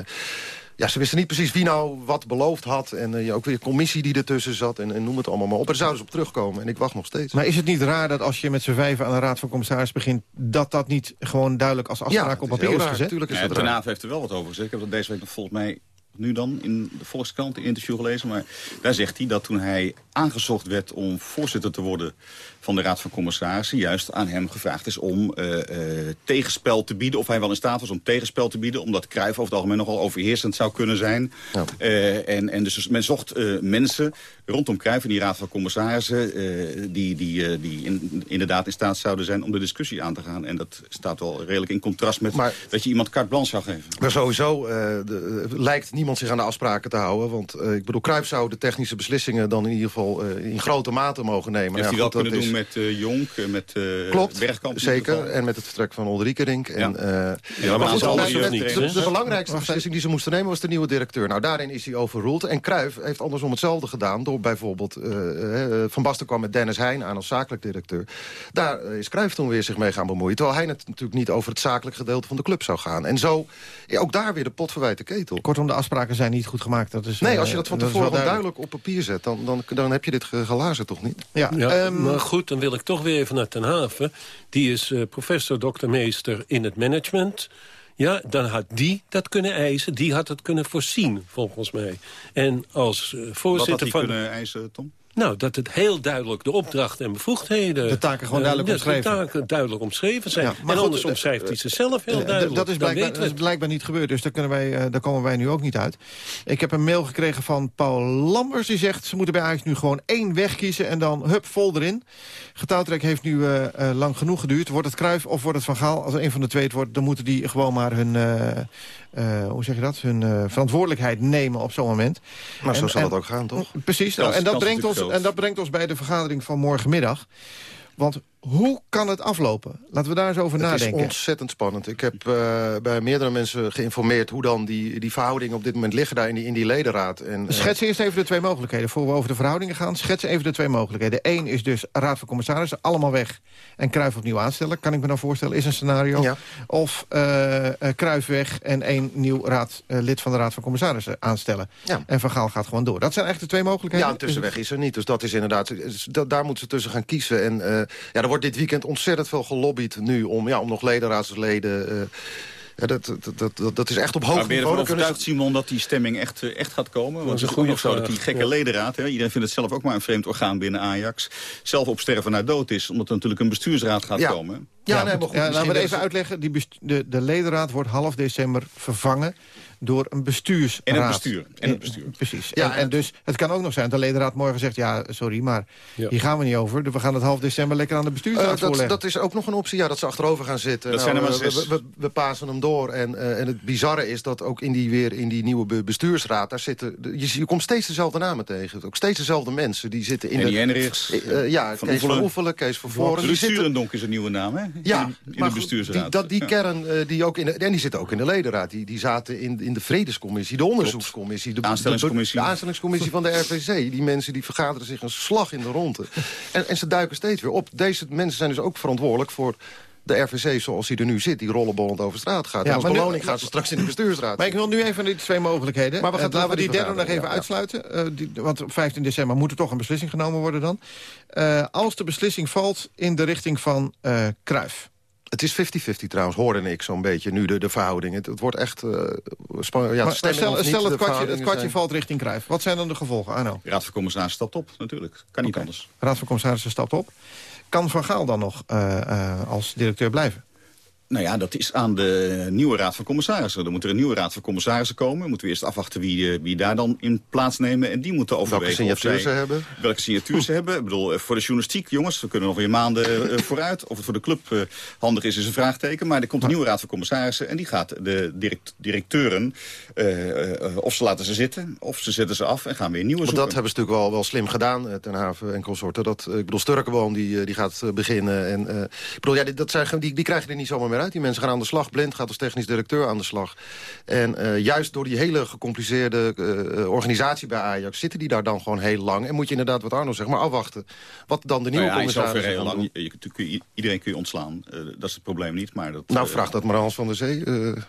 ja, ze wisten niet precies wie nou wat beloofd had. En uh, ook weer commissie die ertussen zat. En, en noem het allemaal maar op. Er zouden ze op terugkomen. En ik wacht nog steeds. Maar is het niet raar dat als je met z'n vijven aan de Raad van Commissaris begint... dat dat niet gewoon duidelijk als afspraak ja, op papier is, raar, gezet? Natuurlijk is ja, het Ten Haaf heeft er wel wat over gezegd. Ik heb dat deze week nog volgens mij nu dan in de Volkskrant een interview gelezen. Maar daar zegt hij dat toen hij aangezocht werd om voorzitter te worden van de Raad van Commissarissen... juist aan hem gevraagd is om uh, uh, tegenspel te bieden. Of hij wel in staat was om tegenspel te bieden. Omdat Cruijff over het algemeen nogal overheersend zou kunnen zijn. Ja. Uh, en, en dus men zocht mensen rondom Cruijff in die Raad van Commissarissen... die, die, die in, inderdaad in staat zouden zijn om de discussie aan te gaan. En dat staat wel redelijk in contrast met maar, dat je iemand carte blanche zou geven. Maar sowieso de, lijkt niemand zich aan de afspraken te houden. Want ik bedoel, Cruijff zou de technische beslissingen dan in ieder geval in grote mate mogen nemen. Heeft ja, hij wel kunnen doen met uh, Jonk, met uh, Klopt, Bergkamp. zeker. En met het vertrek van Ulrike En, ja. Uh, ja, maar goed, alles de, de, de belangrijkste beslissing die ze moesten nemen was de nieuwe directeur. Nou, daarin is hij overruled. En Cruijff heeft andersom hetzelfde gedaan. Door bijvoorbeeld, Van Basten kwam met Dennis Heijn aan als zakelijk directeur. Daar is Cruijff toen weer zich mee gaan bemoeien. Terwijl hij het natuurlijk niet over het zakelijk gedeelte van de club zou gaan. En zo, ja, ook daar weer de pot verwijt ketel. Kortom, de afspraken zijn niet goed gemaakt. Dat is, nee, als je dat van tevoren duidelijk. duidelijk op papier zet, dan, dan, dan heb je dit glazen toch niet? Ja, ja um, maar goed, dan wil ik toch weer even naar Ten Haven. Die is uh, professor, doktermeester in het management. Ja, dan had die dat kunnen eisen. Die had het kunnen voorzien, volgens mij. En als uh, voorzitter Wat had die van... kunnen eisen, Tom? Nou, dat het heel duidelijk de opdracht en bevoegdheden... De taken gewoon duidelijk uh, omschreven. De taken duidelijk omschreven zijn. Ja, maar en anders omschrijft hij ze zelf heel duidelijk. Dat is blijkbaar, dat is blijkbaar niet gebeurd, dus daar, kunnen wij, uh, daar komen wij nu ook niet uit. Ik heb een mail gekregen van Paul Lambers. Die zegt, ze moeten bij Ajax nu gewoon één weg kiezen... en dan hup, vol erin. Getouwtrek heeft nu uh, lang genoeg geduurd. Wordt het Kruif of wordt het Van Gaal? Als er een van de twee het wordt, dan moeten die gewoon maar hun... Uh, hoe zeg je dat, hun uh, verantwoordelijkheid nemen op zo'n moment. Maar en, zo zal en, het ook gaan, toch? Precies, nou, en, dat brengt ons, en dat brengt ons bij de vergadering van morgenmiddag. Want Hoe kan het aflopen? Laten we daar eens over het nadenken. is ontzettend spannend. Ik heb uh, bij meerdere mensen geïnformeerd... hoe dan die, die verhoudingen op dit moment liggen daar in die, in die ledenraad. En, Schets eerst even de twee mogelijkheden. Voor we over de verhoudingen gaan, schets even de twee mogelijkheden. Eén is dus raad van commissarissen, allemaal weg... en Kruif opnieuw aanstellen, kan ik me dan voorstellen, is een scenario. Ja. Of uh, Kruif weg en één nieuw raad, uh, lid van de raad van commissarissen aanstellen. Ja. En Van Gaal gaat gewoon door. Dat zijn eigenlijk de twee mogelijkheden. Ja, een tussenweg is er niet. Dus dat is inderdaad, daar moeten ze tussen gaan kiezen. En ja, er wordt dit weekend ontzettend veel gelobbyd nu... om, ja, om nog ledenraadsleden... Uh, ja, dat, dat, dat, dat is echt op hoog maar ben je niveau. ervan overtuigd, Simon, dat die stemming echt, uh, echt gaat komen? Want het is goed nog zo dat die gekke ja. ledenraad... Hè, iedereen vindt het zelf ook maar een vreemd orgaan binnen Ajax... zelf op sterven naar dood is, omdat er natuurlijk een bestuursraad gaat ja. komen. Ja, ja, nee, maar goed, ja, laten we even uitleggen. Die de, de ledenraad wordt half december vervangen door een bestuursraad. En het bestuur. En het bestuur. Precies. Ja, en, en, dus het kan ook nog zijn dat de ledenraad morgen zegt... ja, sorry, maar ja. hier gaan we niet over. We gaan het half december lekker aan de bestuursraad uh, dat, voorleggen. Dat is ook nog een optie, ja, dat ze achterover gaan zitten. Dat nou, zijn er maar zes. We, we, we, pasen hem door. En, uh, en het bizarre is dat ook in die, weer in die nieuwe bestuursraad... Daar zitten, je, je komt steeds dezelfde namen tegen. Ook steeds dezelfde mensen. Die zitten in en de... die Henrichs. Uh, ja, van Kees van Oefelen, Kees van Voren. Ruud Surendonk is een nieuwe naam, hè? Ja, in, in maar de bestuursraad. Die, dat, die ja. kern, die ook in de, en die zitten ook in de ledenraad. Die, die zaten in, in de vredescommissie, de onderzoekscommissie. De, aanstellingscommissie. De, de, aanstellingscommissie van de RVC. Die mensen die vergaderen zich een slag in de ronde. en, en ze duiken steeds weer op. Deze mensen zijn dus ook verantwoordelijk voor de RVC zoals die er nu zit, die rollenbollend over straat gaat. Ja, en als beloning nu, gaan ze straks in de bestuursraad. Maar ik wil nu even die twee mogelijkheden. Maar we gaan, laten we die derde nog even ja, uitsluiten. Uh, die, want op 15 december moet er toch een beslissing genomen worden dan. Uh, als de beslissing valt in de richting van Kruif. Het is 50-50 trouwens, hoorde ik zo'n beetje nu, de, de verhouding. Het, het wordt echt uh, spannend. Ja, maar, maar stel, het, kwartje, het kwartje valt richting Cruijff. Wat zijn dan de gevolgen, Arno? Raad van Commissarissen stapt op, natuurlijk. Kan niet okay. anders. De Raad van Commissarissen stapt op. Kan Van Gaal dan nog uh, uh, als directeur blijven? Nou ja, dat is aan de nieuwe raad van commissarissen. Er moet er een nieuwe raad van commissarissen komen. Moeten we eerst afwachten wie, wie daar dan in plaatsnemen. En die moeten overwegen welke signatuur ze hebben. Welke signatuur ze hebben. Ik bedoel, voor de journalistiek, jongens, we kunnen nog weer maanden uh, vooruit. Of het voor de club uh, handig is, is een vraagteken. Maar er komt een nieuwe raad van commissarissen. En die gaat de direct, directeuren, uh, of ze laten ze zitten, of ze zetten ze af en gaan weer nieuwe Want zoeken. dat hebben ze natuurlijk wel, wel slim gedaan, Ten Haven en consorten. Dat, ik bedoel, Sturkenboom die, die gaat beginnen. En, ik bedoel, ja, dat zijn, die, die krijgen er niet zomaar meer uit. Die mensen gaan aan de slag. Blind gaat als technisch directeur aan de slag. En uh, juist door die hele gecompliceerde uh, organisatie bij Ajax... zitten die daar dan gewoon heel lang. En moet je inderdaad, wat Arno zegt, maar afwachten... wat dan de nieuwe nou ja, commissaris heel lang. Je, je, je, iedereen kun je ontslaan. Uh, dat is het probleem niet. Maar dat, nou, vraag dat maar Hans van der Zee.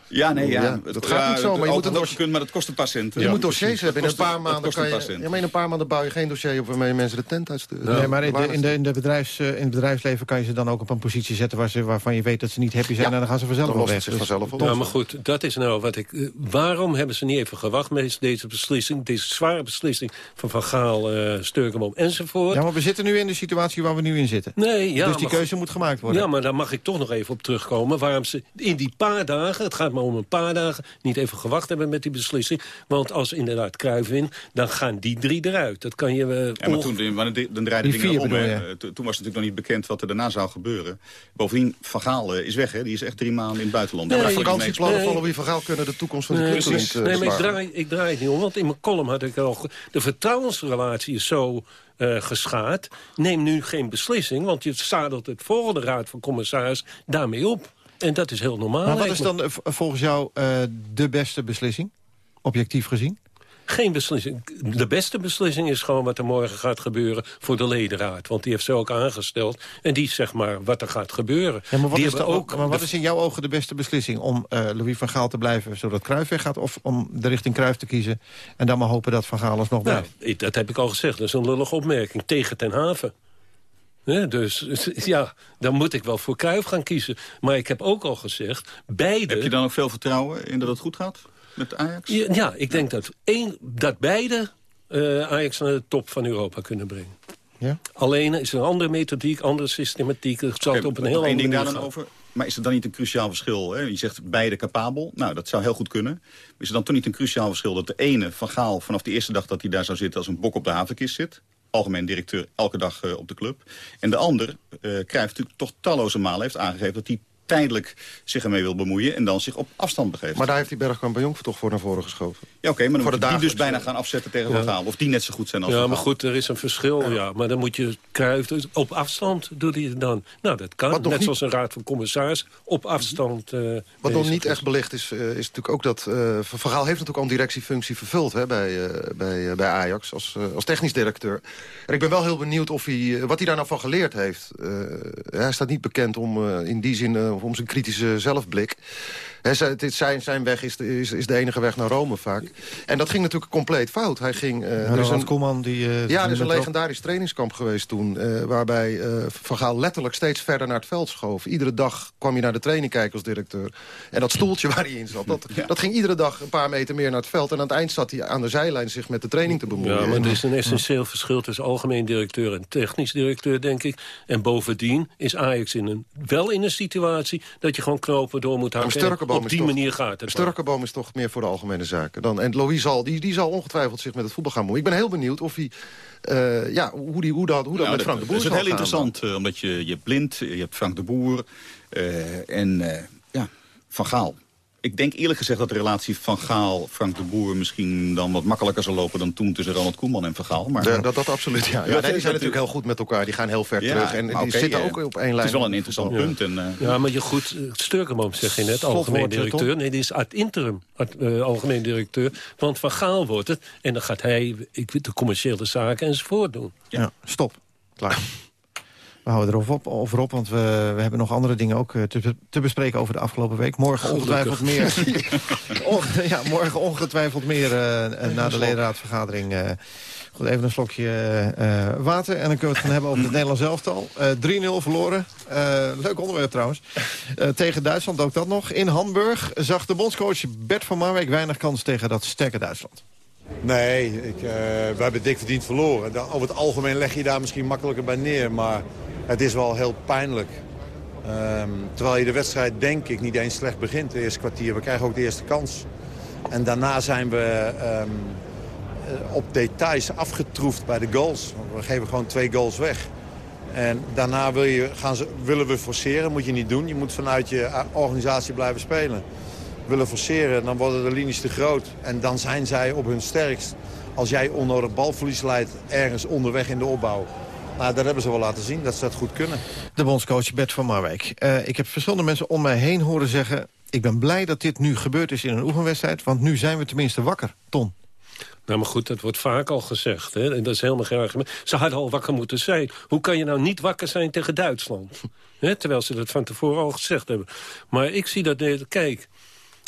ja, nee, ja. ja dat gaat niet zo. Maar je moet een kunt, maar dat kost een paar cent. Je moet dossiers hebben. In een paar maanden kan je... Ja, maar in een paar maanden bouw je geen dossier op waarmee mensen de tent uitsturen. Nee, maar in, de, in, de, in, de bedrijfs, in het bedrijfsleven kan je ze dan ook op een positie zetten... Waar ze, waarvan je weet dat ze niet happy zijn. En dan gaan ze vanzelf vanzelf op. Nou, maar goed, dat is nou wat ik... Uh, waarom hebben ze niet even gewacht met deze beslissing... deze zware beslissing van Van Gaal, uh, Sturkenboom enzovoort? Ja, maar we zitten nu in de situatie waar we nu in zitten. Nee, ja, dus die keuze goed. moet gemaakt worden. Ja, maar daar mag ik toch nog even op terugkomen... waarom ze in die paar dagen, het gaat maar om een paar dagen... niet even gewacht hebben met die beslissing. Want als inderdaad Cruijff wint, dan gaan die drie eruit. Dat kan je... Uh, ja, maar toen, dan draaiden dingen om. Toen was natuurlijk nog niet bekend wat er daarna zou gebeuren. Bovendien, Van Gaal is weg, hè. Die is echt drie maanden in het buitenland. Nee, vakantieplannen van Louis van Gaal kunnen de toekomst van de nee, club niet uh, Nee, maar ik draai, ik draai het niet om. Want in mijn column had ik al... De vertrouwensrelatie is zo uh, geschaad. Neem nu geen beslissing, want je zadelt het volgende raad van commissaris daarmee op. En dat is heel normaal. Maar wat is dan volgens jou uh, de beste beslissing, objectief gezien? Geen beslissing. De beste beslissing is gewoon wat er morgen gaat gebeuren voor de ledenraad. Want die heeft ze ook aangesteld. En die zeg maar wat er gaat gebeuren. Ja, maar wat, die is, de, ook maar wat is in jouw ogen de beste beslissing? Om uh, Louis van Gaal te blijven zodat Cruijff weggaat? Of om de richting Cruijff te kiezen en dan maar hopen dat Van Gaal alsnog blijft? Nou, dat heb ik al gezegd. Dat is een lullige opmerking. Tegen Ten Haven. Ja, dus ja, dan moet ik wel voor Cruijff gaan kiezen. Maar ik heb ook al gezegd, beide... Heb je dan ook veel vertrouwen in dat het goed gaat? Met Ajax? Ja, ja ik denk dat, één, dat beide uh, Ajax naar de top van Europa kunnen brengen. Ja? Alleen is er een andere methodiek, andere systematiek. Het zal okay, op een heel andere ding manier daar dan over. Maar is er dan niet een cruciaal verschil? Hè? Je zegt beide capabel. Nou, dat zou heel goed kunnen. Is er dan toch niet een cruciaal verschil dat de ene Van Gaal... vanaf de eerste dag dat hij daar zou zitten als een bok op de havenkist zit... algemeen directeur elke dag uh, op de club. En de ander, uh, Cruijff, natuurlijk toch talloze malen heeft aangegeven... dat hij tijdelijk zich ermee wil bemoeien... en dan zich op afstand begeeft. Maar daar heeft die Bergkamp en Jong toch voor naar voren geschoven. Ja, oké, maar dan Voor moet je die dus bijna gaan afzetten tegen Ja. Van Gaal. Of die net zo goed zijn als Ja, maar goed, er is een verschil, ja. Maar dan moet je Cruijff dus op afstand doet hij het dan. Nou, dat kan. Net niet- zoals een raad van commissaris op afstand eh, Wat nog niet is. echt belicht is, eh, is natuurlijk ook dat... eh Van Gaal heeft natuurlijk al een directiefunctie vervuld hè, bij, eh, bij, bij Ajax als, als technisch directeur. En ik ben wel heel benieuwd of hij, wat hij daar nou van geleerd heeft. Eh, hij staat niet bekend om eh, in die zin eh, om zijn kritische zelfblik. Zijn- zijn, zijn weg is de, is, is de enige weg naar Rome vaak. En dat ging natuurlijk compleet fout. Hij ging, er is Ronald een, Koeman die... eh, ja, er is een legendarisch trainingskamp geweest toen... eh, waarbij eh Van Gaal letterlijk steeds verder naar het veld schoof. Iedere dag kwam je naar de training kijken als directeur. En dat stoeltje waar hij in zat, dat, dat ging iedere dag een paar meter meer naar het veld. En aan het eind zat hij aan de zijlijn zich met de training te bemoeien. Ja, maar er is een Ja. essentieel verschil tussen algemeen directeur en technisch directeur, denk ik. En bovendien is Ajax in een, wel in een situatie dat je gewoon knopen door moet houden. Op is die toch- manier gaat het. wel. Sturkenboom is toch meer voor de algemene zaken. Dan, en Louis zal, die, die zal ongetwijfeld zich met het voetbal gaan bemoeien. Ik ben heel benieuwd of hij, eh, ja, hoe, die, hoe dat, hoe dat Nou, met Frank de Boer Dat is zal heel gaan. interessant, eh, omdat je, je hebt Blind, je hebt Frank de Boer eh, en eh, ja, Van Gaal. Ik denk eerlijk gezegd dat de relatie Van Gaal, Frank de Boer... misschien dan wat makkelijker zal lopen dan toen tussen Ronald Koeman en Van Gaal. Maar, Ja, dat, dat absoluut, ja. ja nee, die zijn natuurlijk heel goed met elkaar. Die gaan heel ver Ja, terug. En die zitten eh, ook op één lijn. Het is wel een interessant Ja. punt. En, eh, Ja, maar je goed, eh, Sturkenboom zeg je net, algemeen directeur. Nee, dit is ad interim, ad- eh, algemeen directeur. Want Van Gaal wordt het. En dan gaat hij ik, weet, de commerciële zaken enzovoort doen. Ja, stop. Klaar. We houden erover op, over op want we, we hebben nog andere dingen ook eh, te, te bespreken over de afgelopen week. Morgen ongetwijfeld meer. On- ja, morgen ongetwijfeld meer eh, eh, na de ledenraadvergadering. eh. Goed, even een slokje eh, water. En dan kunnen we het gaan hebben over het Nederlands elftal. Eh 3-0 verloren. Eh, leuk onderwerp trouwens. Eh, tegen Duitsland ook dat nog. In Hamburg zag de bondscoach Bert van Marwijk weinig kans tegen dat sterke Duitsland. Nee, ik, eh, we hebben dik verdiend verloren. Over het algemeen leg je daar misschien makkelijker bij neer. Maar het is wel heel pijnlijk. Ehm, terwijl je de wedstrijd denk ik niet eens slecht begint, de eerste kwartier. We krijgen ook de eerste kans. En daarna zijn we ehm, eh, op details afgetroefd bij de goals. We geven gewoon twee goals weg. En daarna wil je, gaan willen we forceren, moet je niet doen. Je moet vanuit je eh, organisatie blijven spelen. Willen forceren, dan worden de linies te groot. En dan zijn zij op hun sterkst. Als jij onnodig balverlies leidt ergens onderweg in de opbouw. Nou, dat hebben ze wel laten zien, dat ze dat goed kunnen. De bondscoach Bert van Marwijk. Eh, ik heb verschillende mensen om mij heen horen zeggen... ik ben blij dat dit nu gebeurd is in een oefenwedstrijd... want nu zijn we tenminste wakker. Ton. Nou, maar goed, dat wordt vaak al gezegd. Hè? En dat is helemaal geen argument. Ze hadden al wakker moeten zijn. Hoe kan je nou niet wakker zijn tegen Duitsland? Hè? Terwijl ze dat van tevoren al gezegd hebben. Maar ik zie dat... nee, Kijk,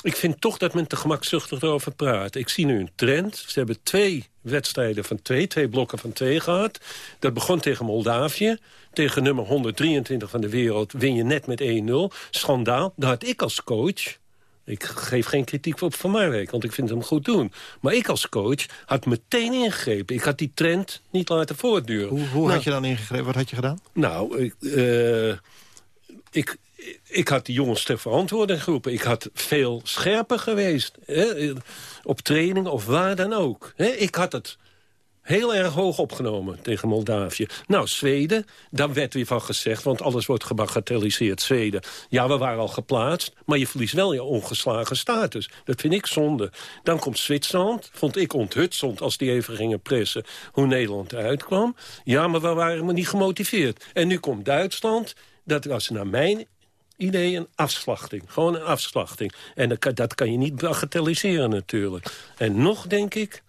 ik vind toch dat men te gemakzuchtig erover praat. Ik zie nu een trend. Ze hebben twee wedstrijden van twee, twee blokken van twee gehad. Dat begon tegen Moldavië. Tegen nummer 123 van de wereld win je net met 1-0. Schandaal. Daar had ik als coach... Ik geef geen kritiek op Van Marwijk, want ik vind hem goed doen. Maar ik als coach had meteen ingegrepen. Ik had die trend niet laten voortduren. Hoe, hoe Nou, had je dan ingegrepen? Wat had je gedaan? nou, ik, eh, ik, ik had die jongens ter verantwoording geroepen. Ik had veel scherper geweest. Hè, op training of waar dan ook. Hè, ik had het heel erg hoog opgenomen tegen Moldavië. Nou, Zweden, daar werd weer van gezegd... want alles wordt gebagatelliseerd, Zweden. Ja, we waren al geplaatst, maar je verliest wel je ongeslagen status. Dat vind ik zonde. Dan komt Zwitserland, vond ik onthutsend... als die even gingen pressen hoe Nederland eruit kwam. Ja, maar we waren maar niet gemotiveerd. En nu komt Duitsland, dat was naar mijn idee een afslachting. Gewoon een afslachting. En dat kan, dat kan je niet bagatelliseren natuurlijk. En nog denk ik...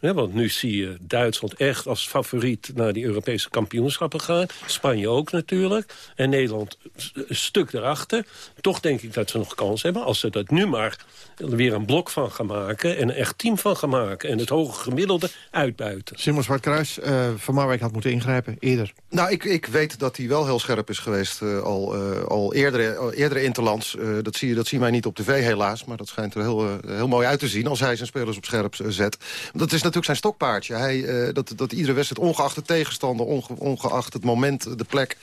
Ja, want nu zie je Duitsland echt als favoriet naar die Europese kampioenschappen gaan. Spanje ook natuurlijk. En Nederland een stuk erachter. Toch denk ik dat ze nog kans hebben. Als ze dat nu maar weer een blok van gaan maken... en een echt team van gaan maken. En het hoge gemiddelde uitbuiten. Simon Zwartkruis, eh Van Marwijk had moeten ingrijpen, eerder. Nou, ik, ik weet dat hij wel heel scherp is geweest eh, al, eh, al eerdere, al eerdere interlands. Eh, dat, zie je, dat zien wij niet op tv helaas, maar dat schijnt er heel, heel mooi uit te zien... als hij zijn spelers op scherp zet. Dat is natuurlijk zijn stokpaardje. Hij, eh, dat, dat iedere wedstrijd, ongeacht de tegenstander, onge, ongeacht het moment, de plek...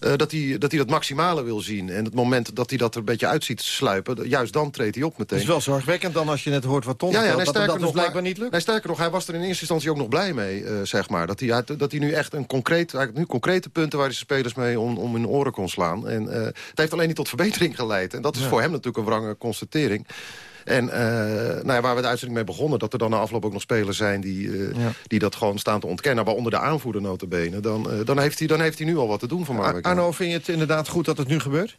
Uh, dat, hij, dat hij dat maximale wil zien. En het moment dat hij dat er een beetje uit ziet sluipen... juist dan treedt hij op meteen. Het is wel zorgwekkend dan als je net hoort wat Ton ja, ja, dat, dat dus blijkbaar niet lukt. Nee, sterker nog, hij was er in eerste instantie ook nog blij mee, uh, zeg maar. Dat hij, dat hij nu echt een concreet, nu concrete punten... waar hij zijn spelers mee om, om hun oren kon slaan. En het heeft alleen niet tot verbetering geleid. En dat is voor hem natuurlijk een wrange constatering. En uh, nou ja, waar we de uitzending mee begonnen... dat er dan na afloop ook nog spelers zijn die, uh, die dat gewoon staan te ontkennen... waaronder de aanvoerder notabene... Dan, uh, dan, heeft hij, dan heeft hij nu al wat te doen van Marwijk. Arno, vind je het inderdaad goed dat het nu gebeurt?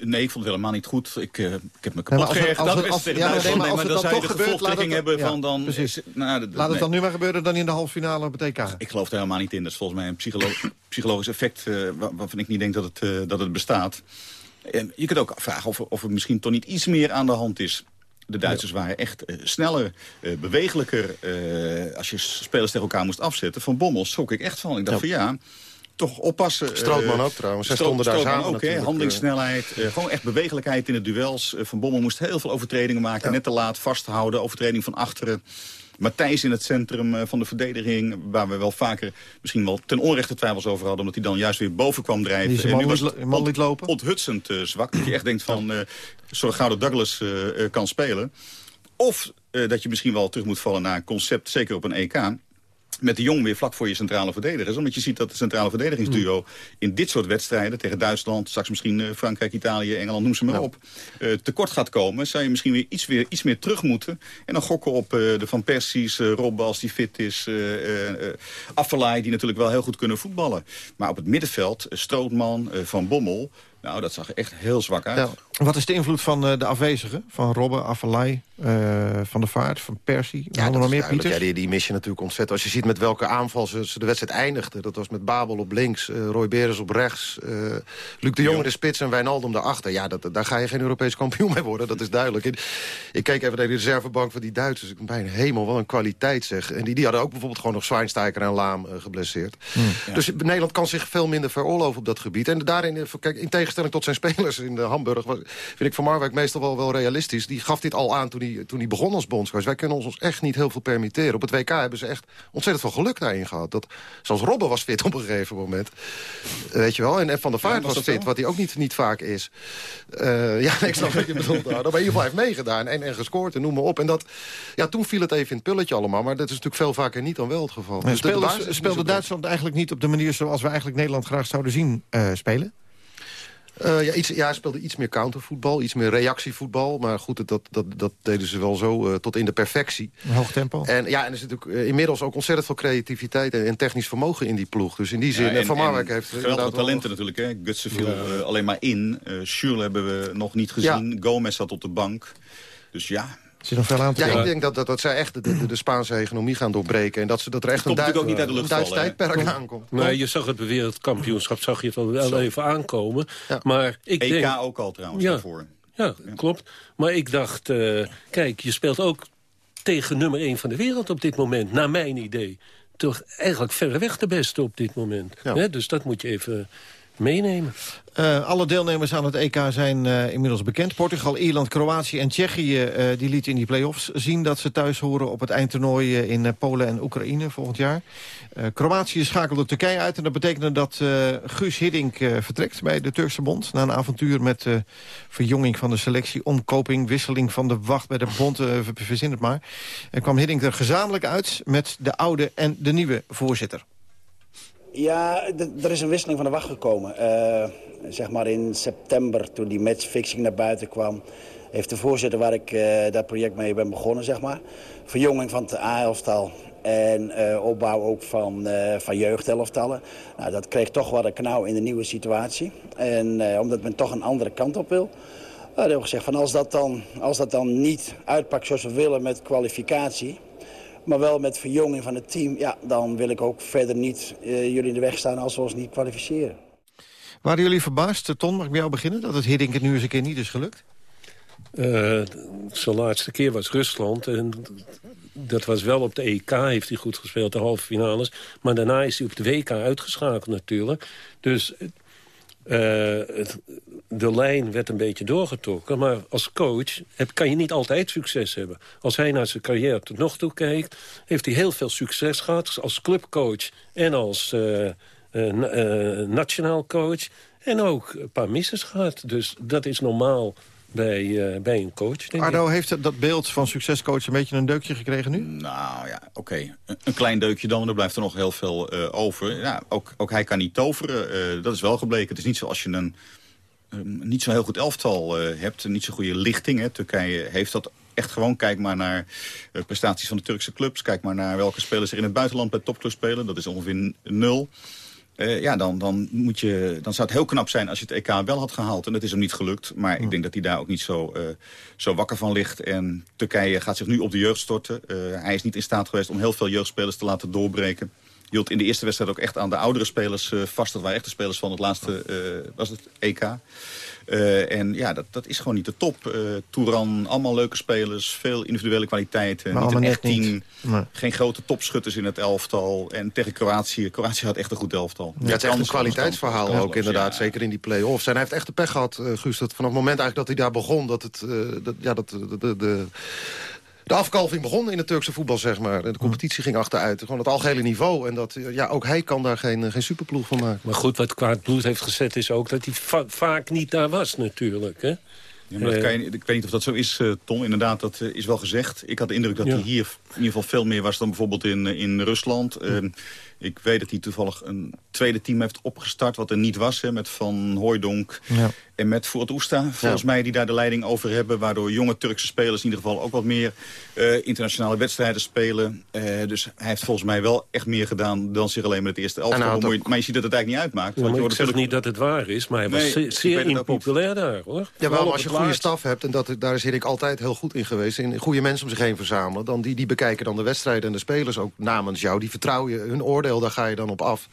Nee, ik vond het helemaal niet goed. Ik, uh, ik heb me kapot nee, geërgerd. Dat is ja, nee, maar, als dan, dan zou je de gevolgtrekking hebben van dan... Precies. Nou, laat het dan nu maar gebeuren dan in de halve finale op het EK. Ik geloof er helemaal niet in. Dat is volgens mij een psycholo psychologisch effect... Uh, waarvan ik niet denk dat het, uh, dat het bestaat. En je kunt ook vragen of, of er misschien toch niet iets meer aan de hand is. De Duitsers waren echt uh, sneller, uh, bewegelijker. Uh, als je spelers tegen elkaar moest afzetten. Van Bommel schrok ik echt van. Ik dacht van ja, toch oppassen. Strootman ook trouwens. Zij stonden daar samen ook, hè, Handelingssnelheid, gewoon echt bewegelijkheid in de duels. Van Bommel moest heel veel overtredingen maken. Ja. Net te laat vasthouden, overtreding van achteren. Matthijs in het centrum van de verdediging... waar we wel vaker misschien wel ten onrechte twijfels over hadden... omdat hij dan juist weer boven kwam drijven. Die en nu was het man liet lopen? onthutsend uh, zwak. Dat je echt denkt van, zo'n Gouden Douglas kan spelen. Of dat je misschien wel terug moet vallen naar een concept, zeker op een EK met de Jong weer vlak voor je centrale verdedigers. Omdat je ziet dat de centrale verdedigingsduo mm. in dit soort wedstrijden... tegen Duitsland, straks misschien uh, Frankrijk, Italië, Engeland, noem ze maar ja. op... Uh, tekort gaat komen, zou je misschien weer iets, weer iets meer terug moeten. En dan gokken op uh, de Van Persies, Rob als die fit is... Affelay, die natuurlijk wel heel goed kunnen voetballen. Maar op het middenveld, Strootman, Van Bommel... Nou, dat zag echt heel zwak uit. Ja. Wat is de invloed van uh, de afwezigen? Van Robben, Avalai, uh, Van der Vaart, Van Persie? Ja, nog meer, Pieter? Ja, die, die mis je natuurlijk ontzettend. Als je ziet met welke aanval ze, ze de wedstrijd eindigden. Dat was met Babel op links, uh, Roy Beres op rechts... Luc de Jong in de spits en Wijnaldum daarachter. Ja, dat, daar ga je geen Europees kampioen mee worden, dat is duidelijk. Ik, ik keek even naar de reservebank van die Duitsers. Ik ben bijna hemel, wat een kwaliteit zeg. En die, die hadden ook bijvoorbeeld gewoon nog Zwijnsteiker en Laam geblesseerd. Hmm, ja. Dus Nederland kan zich veel minder veroorloven op dat gebied. En daarin, kijk, in tegenstelling tot zijn spelers in de Hamburg... vind ik Van Marwijk meestal wel, wel realistisch. Die gaf dit al aan toen hij, toen hij begon als bondscoach. Wij kunnen ons echt niet heel veel permitteren. Op het WK hebben ze echt ontzettend veel geluk daarin gehad. Dat, zoals Robben was fit op een gegeven moment. Weet je wel? En, en Van der Vaart ja, was, was fit, wat hij ook niet, niet vaak is. Uh, ja, ik snap wat je bedoelt. Maar in ieder geval heeft meegedaan en, en gescoord en noem maar op. En dat, ja, toen viel het even in het pulletje allemaal. Maar dat is natuurlijk veel vaker niet dan wel het geval. Dus speelde, speelde Duitsland eigenlijk niet op de manier zoals we eigenlijk Nederland graag zouden zien uh, spelen? Uh, ja, iets, ja, hij speelde iets meer countervoetbal, iets meer reactievoetbal. Maar goed, dat, dat, dat deden ze wel zo uh, tot in de perfectie. Een hoog tempo. En, ja, en er zit natuurlijk uh, inmiddels ook ontzettend veel creativiteit en, en, technisch vermogen in die ploeg. Dus in die zin, ja, en, Van Marwijk heeft... Geweldige talenten natuurlijk, hè. Gutsen viel ja. alleen maar in. Uh, Schürrle hebben we nog niet gezien. Ja. Gomez zat op de bank. Dus ja, Zit nog veel aan te ja, ik denk dat, dat, dat zij echt de, de, de Spaanse economie gaan doorbreken. En dat, ze, dat er echt een, Duits, ook niet uit de lucht Duits tijdperk aankomt. Nee, je zag het wereldkampioenschap zag je het wel, wel even aankomen. Ja. Maar ik EK denk, ook al trouwens ja, daarvoor. Ja, klopt. Maar ik dacht, uh, kijk, je speelt ook tegen nummer 1 van de wereld op dit moment. Naar mijn idee. Toch eigenlijk verreweg de beste op dit moment. Ja. Dus dat moet je even meenemen. Uh, alle deelnemers aan het EK zijn uh, inmiddels bekend. Portugal, Ierland, Kroatië en Tsjechië uh, die lieten in die play-offs zien... dat ze thuis horen op het eindtoernooi in Polen en Oekraïne volgend jaar. Kroatië schakelde Turkije uit en dat betekende dat Guus Hiddink vertrekt... bij de Turkse bond na een avontuur met verjonging van de selectie... omkoping, wisseling van de wacht bij de bond, verzin het maar. En kwam Hiddink er gezamenlijk uit met de oude en de nieuwe voorzitter. Ja, er is een wisseling van de wacht gekomen. Uh, zeg maar in september, toen die matchfixing naar buiten kwam... heeft de voorzitter waar ik uh, dat project mee ben begonnen, zeg maar... verjonging van het A-elftal en uh, opbouw ook van, van jeugdelftallen. Nou, dat kreeg toch wel een knauw in de nieuwe situatie. En omdat men toch een andere kant op wil... Hebben we gezegd van als dat, dan, als dat dan niet uitpakt zoals we willen met kwalificatie maar wel met verjonging van het team... ja, dan wil ik ook verder niet uh, jullie in de weg staan als we ons niet kwalificeren. Waren jullie verbaasd, Ton, mag ik bij jou beginnen... dat het Hiddink het nu eens een keer niet is gelukt? Uh, zijn laatste keer was Rusland. En dat was wel op de EK, heeft hij goed gespeeld, de halve finales. Maar daarna is hij op de WK uitgeschakeld natuurlijk. Dus eh, het, de lijn werd een beetje doorgetrokken. Maar als coach heb, kan je niet altijd succes hebben. Als hij naar zijn carrière tot nog toe kijkt... heeft hij heel veel succes gehad als clubcoach en als uh, nationaal coach. En ook een paar misses gehad. Dus dat is normaal bij, bij een coach. Denk Ardo, heeft dat beeld van succescoach een beetje een deukje gekregen nu? Nou ja, oké. Een, klein deukje dan, er blijft er nog heel veel uh, over. Ja, ook, ook hij kan niet toveren, uh, dat is wel gebleken. Het is niet zoals je een um, niet zo heel goed elftal uh, hebt, niet zo goede lichting. Hè. Turkije heeft dat echt gewoon. Kijk maar naar prestaties van de Turkse clubs. Kijk maar naar welke spelers er in het buitenland bij topclubs spelen. Dat is ongeveer nul. Uh, ja, dan, dan, moet je, dan zou het heel knap zijn als je het EK wel had gehaald. En dat is hem niet gelukt. Maar ik denk dat hij daar ook niet zo, uh, zo wakker van ligt. En Turkije gaat zich nu op de jeugd storten. Uh, hij is niet in staat geweest om heel veel jeugdspelers te laten doorbreken. Hield in de eerste wedstrijd ook echt aan de oudere spelers vast. Dat waren echt de spelers van het laatste was het EK. Uh, en ja, dat, dat is gewoon niet de top. Uh, Touran, allemaal leuke spelers, veel individuele kwaliteiten. Maar niet een echt team. Nee. Geen grote topschutters in het elftal. En tegen Kroatië, Kroatië had echt een goed elftal. Ja, het is echt een kwaliteitsverhaal ook anders, inderdaad. Ja. Zeker in die play-offs. En hij heeft echt de pech gehad, uh, Guus. Dat vanaf het moment eigenlijk dat hij daar begon... dat het, dat, ja, dat, de, de, de de afkalving begon in het Turkse voetbal, zeg maar. De competitie ging achteruit. Gewoon het algehele niveau. En dat, ja, ook hij kan daar geen, geen superploeg van maken. Maar goed, wat kwaad bloed heeft gezet is ook dat hij va vaak niet daar was natuurlijk. Hè? Ja, maar dat kan je, ik weet niet of dat zo is, uh, Tom. Inderdaad, dat uh, is wel gezegd. Ik had de indruk dat ja. hij hier in ieder geval veel meer was dan bijvoorbeeld in, in Rusland. Uh, ik weet dat hij toevallig een tweede team heeft opgestart... wat er niet was, hè, met Van Hooijdonk ja. en met Voort Oesta. Volgens ja. mij die daar de leiding over hebben... waardoor jonge Turkse spelers in ieder geval ook wat meer uh, internationale wedstrijden spelen. Uh, dus hij heeft volgens mij wel echt meer gedaan dan zich alleen met het eerste elftal. Maar, maar je ziet dat het eigenlijk niet uitmaakt. Ja, want je ik zeg niet dat het waar is, maar hij was nee, zeer, zeer impopulair daar, hoor. Ja, wel, als je een goede staf hebt, en dat, daar is ik altijd heel goed in geweest... in goede mensen om zich heen verzamelen, dan die, die bekijken dan de wedstrijden en de spelers ook namens jou. Die vertrouwen je hun oordeel, daar ga je dan op af.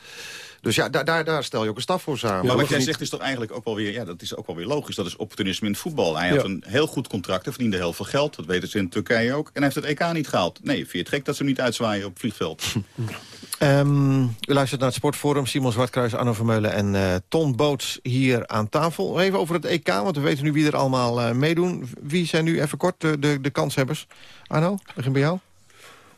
Dus ja, daar, daar, daar stel je ook een staf voor samen. Maar wat jij zegt is toch eigenlijk ook wel weer... ja, dat is ook wel weer logisch. Dat is opportunisme in het voetbal. Hij had een heel goed contract, hij verdiende heel veel geld. Dat weten ze in Turkije ook. En hij heeft het EK niet gehaald. Nee, vind je het gek dat ze hem niet uitzwaaien op het vliegveld? Um, u luistert naar het Sportforum. Simon Zwartkruis, Arno Vermeulen en uh, Ton Boots hier aan tafel. Even over het EK, want we weten nu wie er allemaal uh, meedoen. Wie zijn nu even kort de, de, de kanshebbers? Arno, begin bij jou.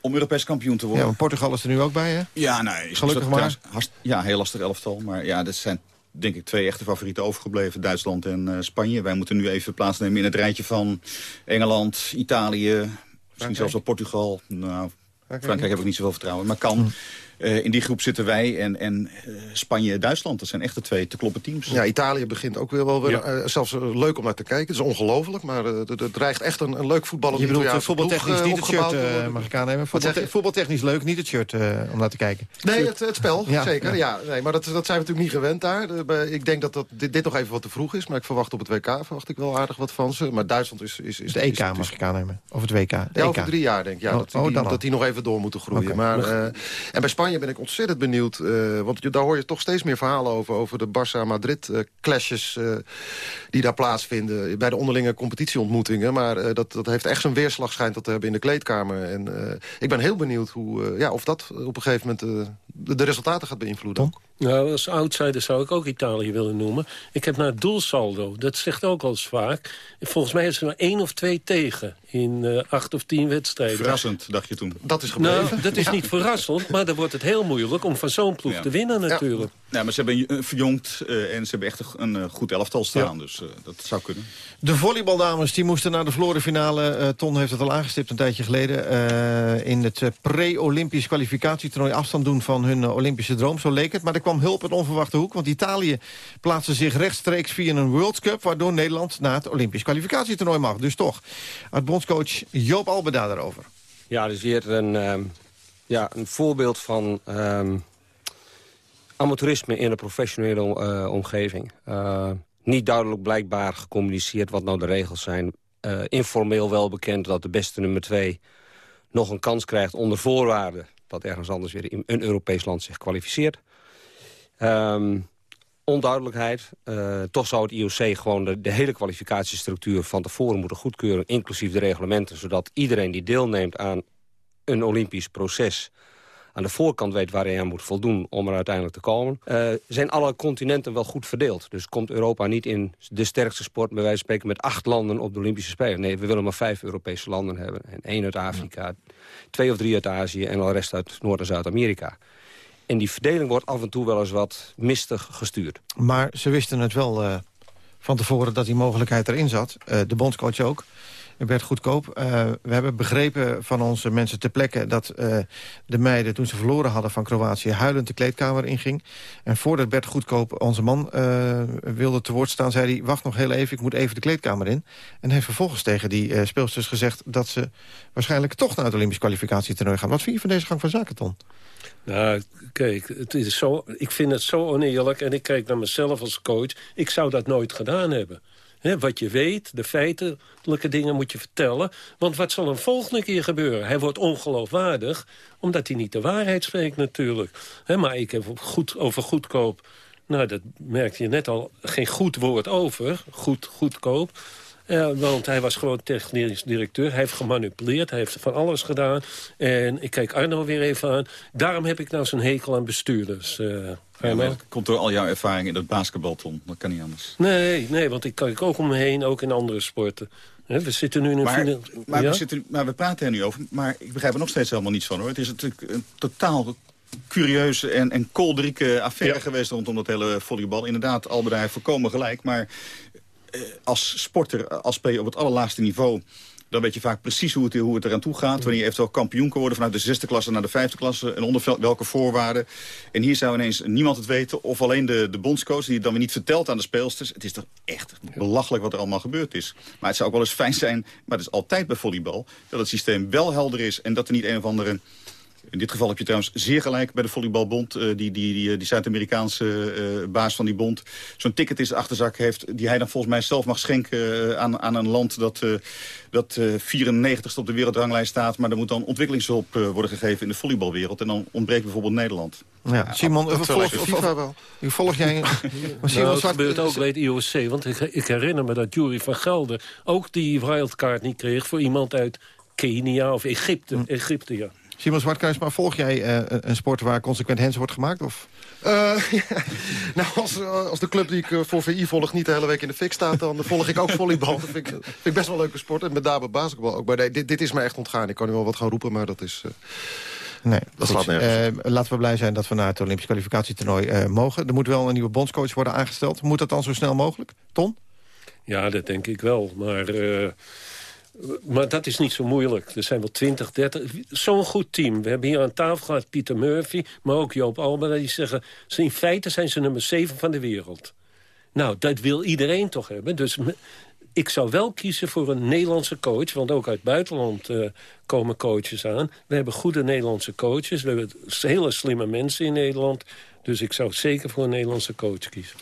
Om Europees kampioen te worden. Ja, Portugal is er nu ook bij, hè? Ja, nee. Is Gelukkig maar. Hast, ja, heel lastig elftal. Maar ja, dat zijn denk ik twee echte favorieten overgebleven. Duitsland en uh, Spanje. Wij moeten nu even plaatsnemen in het rijtje van Engeland, Italië... Misschien zelfs wel Portugal. Nou, Frankrijk heb ik niet zoveel vertrouwen. Maar kan... Uh, in die groep zitten wij en, en uh, Spanje en Duitsland. Dat zijn echt de twee te kloppen teams. Ja, Italië begint ook weer wel weer, ja. uh, zelfs leuk om naar te kijken. Het is ongelooflijk, maar het dreigt echt een, een leuk voetballen. Je bedoelt voetbaltechnisch niet het shirt, mag ik aannemen? Voetbal, voetbaltechnisch leuk, niet het shirt om naar te kijken. Nee, het, het spel, ja, zeker. Ja. nee, maar dat, dat zijn we natuurlijk niet gewend daar. ik denk dat, dat dit, dit, nog even wat te vroeg is. Maar ik verwacht op het WK verwacht ik wel aardig wat van ze. Maar Duitsland is... is, is de EK is, mag ik aannemen. Of het WK. De ja, over drie jaar denk ik. Ja, oh, dat, die, oh, dat die nog even door moeten groeien. Okay. Maar, en bij Spanje ben ik ontzettend benieuwd. Uh, want daar hoor je toch steeds meer verhalen over. Over de Barça-Madrid-clashes uh, uh, die daar plaatsvinden. Bij de onderlinge competitieontmoetingen. Maar dat, dat heeft echt zijn weerslag schijnt dat te hebben in de kleedkamer. En ik ben heel benieuwd hoe, ja, of dat op een gegeven moment de, resultaten gaat beïnvloeden. Tom? Nou, als outsider zou ik ook Italië willen noemen. Ik heb naar het doelsaldo. Dat zegt ook al eens vaak. Volgens mij is er maar één of twee tegen in uh, acht of tien wedstrijden. Verrassend, dacht je toen. Dat is gebleven. Nou, dat is ja. niet verrassend, maar dan wordt het heel moeilijk om van zo'n ploeg ja. te winnen natuurlijk. Ja. Ja. maar ze hebben verjongd uh, en ze hebben echt een uh, goed elftal staan, dus dat zou kunnen. De volleybaldames die moesten naar de Florenfinale. Ton heeft het al aangestipt een tijdje geleden. in het pre-Olympisch kwalificatietoernooi afstand doen van hun Olympische droom, zo leek het. Maar er kwam hulp uit onverwachte hoek, want Italië plaatste zich rechtstreeks via een World Cup... waardoor Nederland naar het Olympisch kwalificatietoernooi mag. Dus toch, uit bondscoach Joop Albeda daarover. Ja, dus hier een, um, ja, een voorbeeld van um, amateurisme in een professionele uh, omgeving. Uh, niet duidelijk blijkbaar gecommuniceerd wat nou de regels zijn. Uh, informeel wel bekend dat de beste nummer twee nog een kans krijgt onder voorwaarden... dat ergens anders weer in een Europees land zich kwalificeert. Um, onduidelijkheid. Toch zou het IOC gewoon de, de, hele kwalificatiestructuur van tevoren moeten goedkeuren, inclusief de reglementen, zodat iedereen die deelneemt aan een Olympisch proces aan de voorkant weet waar hij aan moet voldoen om er uiteindelijk te komen. Uh, zijn alle continenten wel goed verdeeld. Dus komt Europa niet in de sterkste sport, bij wijze van spreken, met acht landen op de Olympische Spelen. Nee, we willen maar vijf Europese landen hebben. En één uit Afrika, twee of drie uit Azië en de rest uit Noord- en Zuid-Amerika. En die verdeling wordt af en toe wel eens wat mistig gestuurd. Maar ze wisten het wel uh, van tevoren dat die mogelijkheid erin zat. Uh, de bondscoach ook. Bert Goedkoop. Uh, we hebben begrepen van onze mensen ter plekke... dat uh, de meiden, toen ze verloren hadden van Kroatië... huilend de kleedkamer inging. En voordat Bert Goedkoop, onze man, uh, wilde te woord staan... zei hij, wacht nog heel even, ik moet even de kleedkamer in. En heeft vervolgens tegen die speelsters gezegd... dat ze waarschijnlijk toch naar het Olympisch kwalificatietoernooi gaan. Wat vind je van deze gang van zaken, Ton? Nou, kijk, het is zo, ik vind het zo oneerlijk... en ik kijk naar mezelf als coach. Ik zou dat nooit gedaan hebben. Wat je weet, de feitelijke dingen moet je vertellen. Want wat zal een volgende keer gebeuren? Hij wordt ongeloofwaardig, omdat hij niet de waarheid spreekt natuurlijk. Maar ik heb goed, over goedkoop... Nou, dat merkte je net al, geen goed woord over. Goed, goedkoop. Ja, want hij was gewoon technisch directeur. Hij heeft gemanipuleerd, hij heeft van alles gedaan. En ik kijk Arno weer even aan. Daarom heb ik nou zo'n hekel aan bestuurders. Uh, ja, dat komt door al jouw ervaring in het basketbal, Tom. Dat kan niet anders. Nee, nee want ik kijk ook om me heen, ook in andere sporten. we zitten nu in een... Maar, final... maar, ja? we zitten, maar we praten er nu over. Maar ik begrijp er nog steeds helemaal niets van, hoor. Het is natuurlijk een totaal curieuze en, en kolderieke affaire ja. geweest... rondom dat hele volleybal. Inderdaad, heeft voorkomen gelijk. Maar eh, als sporter, als speler op het allerlaagste niveau... dan weet je vaak precies hoe het, hoe het eraan toe gaat. Wanneer je eventueel kampioen kan worden vanuit de zesde klasse naar de vijfde klasse... en onder welke voorwaarden. En hier zou ineens niemand het weten. Of alleen de, de bondscoach die het dan weer niet vertelt aan de speelsters. Het is toch echt belachelijk wat er allemaal gebeurd is. Maar het zou ook wel eens fijn zijn, maar het is altijd bij volleybal... dat het systeem wel helder is en dat er niet een of andere... In dit geval heb je trouwens zeer gelijk bij de volleybalbond. Uh, die die, die, die Zuid-Amerikaanse uh, baas van die bond zo'n ticket in zijn achterzak heeft... die hij dan volgens mij zelf mag schenken aan, aan een land... dat, dat 94ste op de wereldranglijst staat. Maar er moet dan ontwikkelingshulp worden gegeven in de volleybalwereld. En dan ontbreekt bijvoorbeeld Nederland. Ja, Simon, ja, volg, FIFA wel. volg jij... nou, dat gebeurt ook bij het IOC. Want ik, ik herinner me dat Jury van Gelder... ook die wildcard niet kreeg voor iemand uit Kenia of Egypte. Hm. Egypte ja. Simon Zwartkruis, maar volg jij uh, een sport waar consequent hens wordt gemaakt? Of? Uh, ja. Nou, als, als de club die ik voor VI volg niet de hele week in de fik staat... dan volg ik ook volleybal. Dat vind ik, vind ik best wel een leuke sport. En met name basketbal ook. Maar nee, dit, dit is me echt ontgaan. Ik kan nu wel wat gaan roepen, maar dat is... Uh, Nee, dat slaat nergens. Uh, laten we blij zijn dat we naar het Olympisch kwalificatietoernooi uh, mogen. Er moet wel een nieuwe bondscoach worden aangesteld. Moet dat dan zo snel mogelijk? Ton? Ja, dat denk ik wel. Maar... Maar dat is niet zo moeilijk. Er zijn wel 20, 30... Zo'n goed team. We hebben hier aan tafel gehad Pieter Murphy... maar ook Joop Albera. Die zeggen, in feite zijn ze nummer 7 van de wereld. Nou, dat wil iedereen toch hebben. Dus ik zou wel kiezen voor een Nederlandse coach. Want ook uit het buitenland uh, komen coaches aan. We hebben goede Nederlandse coaches. We hebben hele slimme mensen in Nederland. Dus ik zou zeker voor een Nederlandse coach kiezen.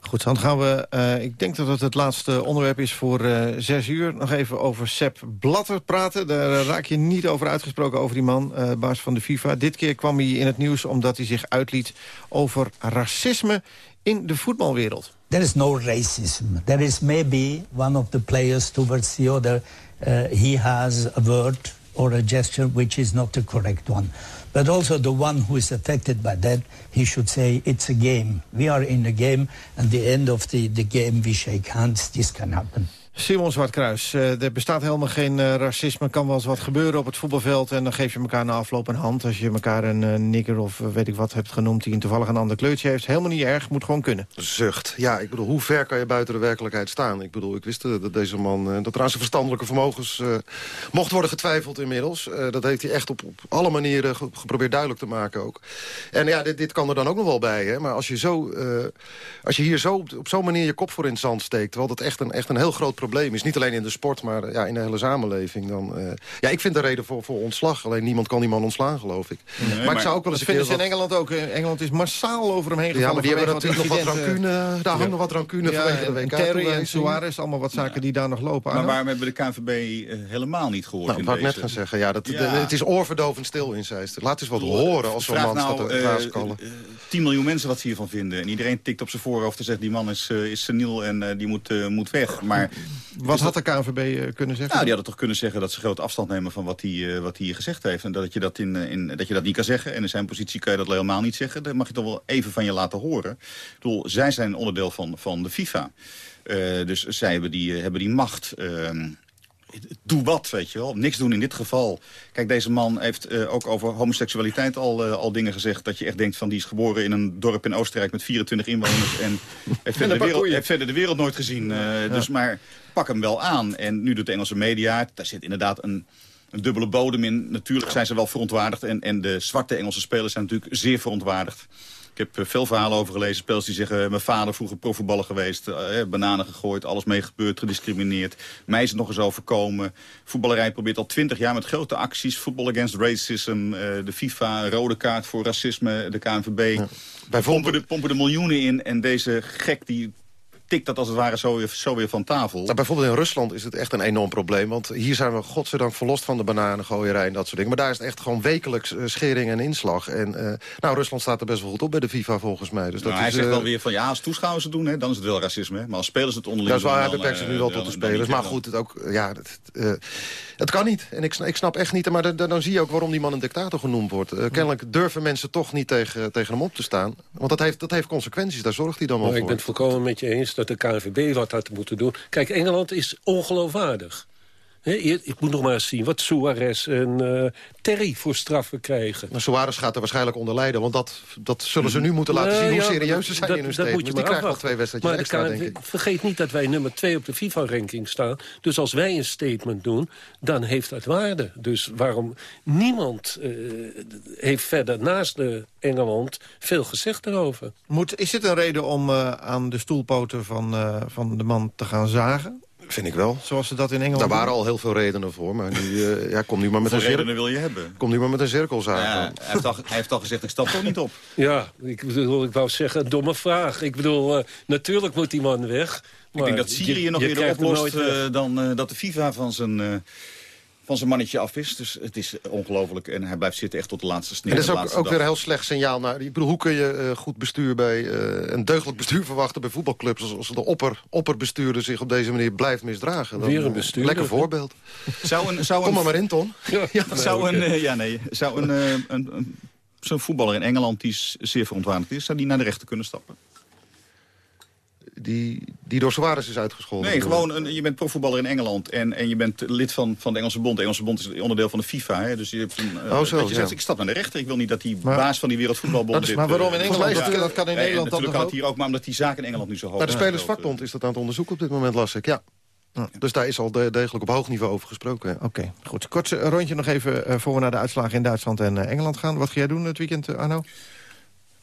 Goed, dan gaan we, uh, ik denk dat het het laatste onderwerp is voor uh, zes uur. Nog even over Sepp Blatter praten. Daar raak je niet over uitgesproken over die man, uh, baas van de FIFA. Dit keer kwam hij in het nieuws omdat hij zich uitliet over racisme in de voetbalwereld. There is no racism. There is maybe one of the players towards the other. he has a word or a gesture which is not the correct one. But also the one who is affected by that, he should say, it's a game. We are in a game, and the end of the, the game, we shake hands. This can happen. Simon Zwartkruis, uh, er bestaat helemaal geen uh, racisme. kan wel eens wat gebeuren op het voetbalveld... en dan geef je elkaar na afloop een hand. Als je elkaar een uh, nigger of weet ik wat hebt genoemd... die een toevallig een ander kleurtje heeft. Helemaal niet erg, moet gewoon kunnen. Zucht. Ja, ik bedoel, hoe ver kan je buiten de werkelijkheid staan? Ik bedoel, ik wist dat deze man... dat er aan zijn verstandelijke vermogens mocht worden getwijfeld inmiddels. dat heeft hij echt op, alle manieren ge geprobeerd duidelijk te maken ook. En ja, dit, kan er dan ook nog wel bij, hè. Maar als je, zo, als je hier zo op, op zo'n manier je kop voor in het zand steekt... terwijl dat echt een, echt een heel groot probleem is. Niet alleen in de sport, maar ja, in de hele samenleving. Dan, uh, ja, ik vind de reden voor, voor ontslag. Alleen niemand kan die man ontslaan, geloof ik. Nee, maar, maar, ik zou ook wel eens vinden ze in Engeland ook. Engeland is massaal over hem heen gevallen. Ja, maar die hebben natuurlijk nog wat rancune. Daar ja. hangt nog wat rancune ja, vanwege de WK. Terry en Suarez, allemaal wat zaken die daar nog lopen. Maar waarom hebben we de KNVB uh, helemaal niet gehoord nou, in wat deze? ik net gaan zeggen. Ja, dat, de, het is oorverdovend stil in Zeist. Laat eens wat horen als zo'n man nou, staat te graaskallen. 10 miljoen mensen wat ze hiervan vinden. En iedereen tikt op zijn voorhoofd en zegt... die man is, uh, is seniel en uh, die moet, uh, moet weg. Maar Wat had de KNVB uh, kunnen zeggen? Nou, die hadden toch kunnen zeggen dat ze grote afstand nemen van wat hij, uh, wat hij gezegd heeft. En dat je dat, in, in, dat je dat niet kan zeggen. En in zijn positie kan je dat helemaal niet zeggen. Dat mag je toch wel even van je laten horen. Ik bedoel, zij zijn onderdeel van, van de FIFA. dus zij hebben die, hebben die macht. Ehm, doe wat, weet je wel. Niks doen in dit geval. Kijk, deze man heeft uh, ook over homoseksualiteit al, uh, al dingen gezegd... dat je echt denkt van die is geboren in een dorp in Oostenrijk met 24 inwoners... en heeft, verder de, wereld, heeft verder de wereld nooit gezien. Uh, ja. Dus maar pak hem wel aan. En nu doet de Engelse media, daar zit inderdaad een, een dubbele bodem in. Natuurlijk zijn ze wel verontwaardigd en, en de zwarte Engelse spelers zijn natuurlijk zeer verontwaardigd. Ik heb veel verhalen over gelezen. Spelers die zeggen, mijn vader vroeger profvoetballer geweest. Uh, bananen gegooid, alles mee gebeurd, gediscrimineerd. Mij is het nog eens overkomen. Voetballerij probeert al twintig jaar met grote acties. Football against racism, uh, de FIFA, rode kaart voor racisme, de KNVB. Ja. Wij pompen de, pompen de miljoenen in en deze gek die tikt dat als het ware zo weer, zo weer van tafel. Nou, bijvoorbeeld in Rusland is het echt een enorm probleem. Want hier zijn we godzijdank verlost van de bananengooierij en dat soort dingen. Maar daar is het echt gewoon wekelijks uh, schering en inslag. En uh, nou, Rusland staat er best wel goed op bij de FIFA volgens mij. Dus dat nou, is, hij zegt uh, wel weer van ja, als toeschouwers het doen, hè, dan is het wel racisme. Hè? Maar als spelers het onderling Dat is waar, hij beperkt zich nu eh, wel tot de spelers. Maar goed, het, ook, ja, het, uh, het kan niet. En ik, ik snap echt niet, maar dan, dan zie je ook waarom die man een dictator genoemd wordt. Uh, kennelijk durven mensen toch niet tegen, tegen hem op te staan. Want dat heeft, dat heeft consequenties, daar zorgt hij dan wel maar voor. Ik ben het volkomen met je eens dat de KNVB wat had moeten doen. Kijk, Engeland is ongeloofwaardig. Ik moet nog maar eens zien wat Suarez en uh, Terry voor straffen krijgen. Maar Suarez gaat er waarschijnlijk onder lijden. Want dat, dat zullen ze nu moeten laten zien hoe ja, serieus ze zijn dat- in hun dat moet statement. je Die krijgen afwachten. twee wedstrijdjes Maar extra, denk ik. Vergeet niet dat wij nummer twee op de FIFA-ranking staan. Dus als wij een statement doen, dan heeft dat waarde. Dus waarom niemand eh, heeft verder naast de Engeland veel gezegd erover. Moet, is dit een reden om uh, aan de stoelpoten van, van de man te gaan zagen? Vind ik wel. Zoals ze dat in Engeland Daar waren al heel veel redenen voor. Maar nu, uh, ja, kom nu maar met een Hoeveel redenen cirkel. wil je hebben? Kom nu maar met een cirkelzaag. Ja, hij, heeft al, hij heeft al gezegd, ik stap toch niet op. Ja, ik, bedoel, ik wou zeggen, een domme vraag. Ik bedoel, uh, natuurlijk moet die man weg. Ik denk dat Syrië nog eerder oplost uh, dan uh, dat de FIFA van zijn, uh, van zijn mannetje af is. Dus het is ongelooflijk. En hij blijft zitten echt tot de laatste sneeuw. En dat is ook, ook weer een heel slecht signaal. Naar, ik bedoel, hoe kun je uh, goed bestuur bij uh, een deugdelijk bestuur verwachten bij voetbalclubs... als, als de opper, opperbestuurder zich op deze manier blijft misdragen? Dan, weer een bestuurder. Lekker voorbeeld. Zou een, zou Kom een, maar maar in, Ton. Ja, ja, zou een, uh, ja, nee, zou een, een, een, zo'n voetballer in Engeland die zeer verontwaardigd is... zou die naar de rechter kunnen stappen? Die, die door Suarez is uitgescholden. Nee, gewoon, een, je bent profvoetballer in Engeland en, en je bent lid van, van de Engelse bond. De Engelse bond is onderdeel van de FIFA. Hè? Dus je hebt een, oh, zo, dat je zegt, ja. ik stap naar de rechter. Ik wil niet dat die maar, baas van die Wereldvoetbalbond... is, dit, maar waarom in uh, Engeland? dat, dat kan in nee, Nederland dan natuurlijk kan het hier ook, maar omdat die zaak in Engeland nu zo hoog Bij de is. spelersvakbond is dat aan het onderzoeken op dit moment, las ik. Ja. Ja. Dus daar is al de, degelijk op hoog niveau over gesproken. Oké, okay, goed. Kort rondje nog even uh, voor we naar de uitslagen in Duitsland en uh, Engeland gaan. Wat ga jij doen het weekend, uh, Arno?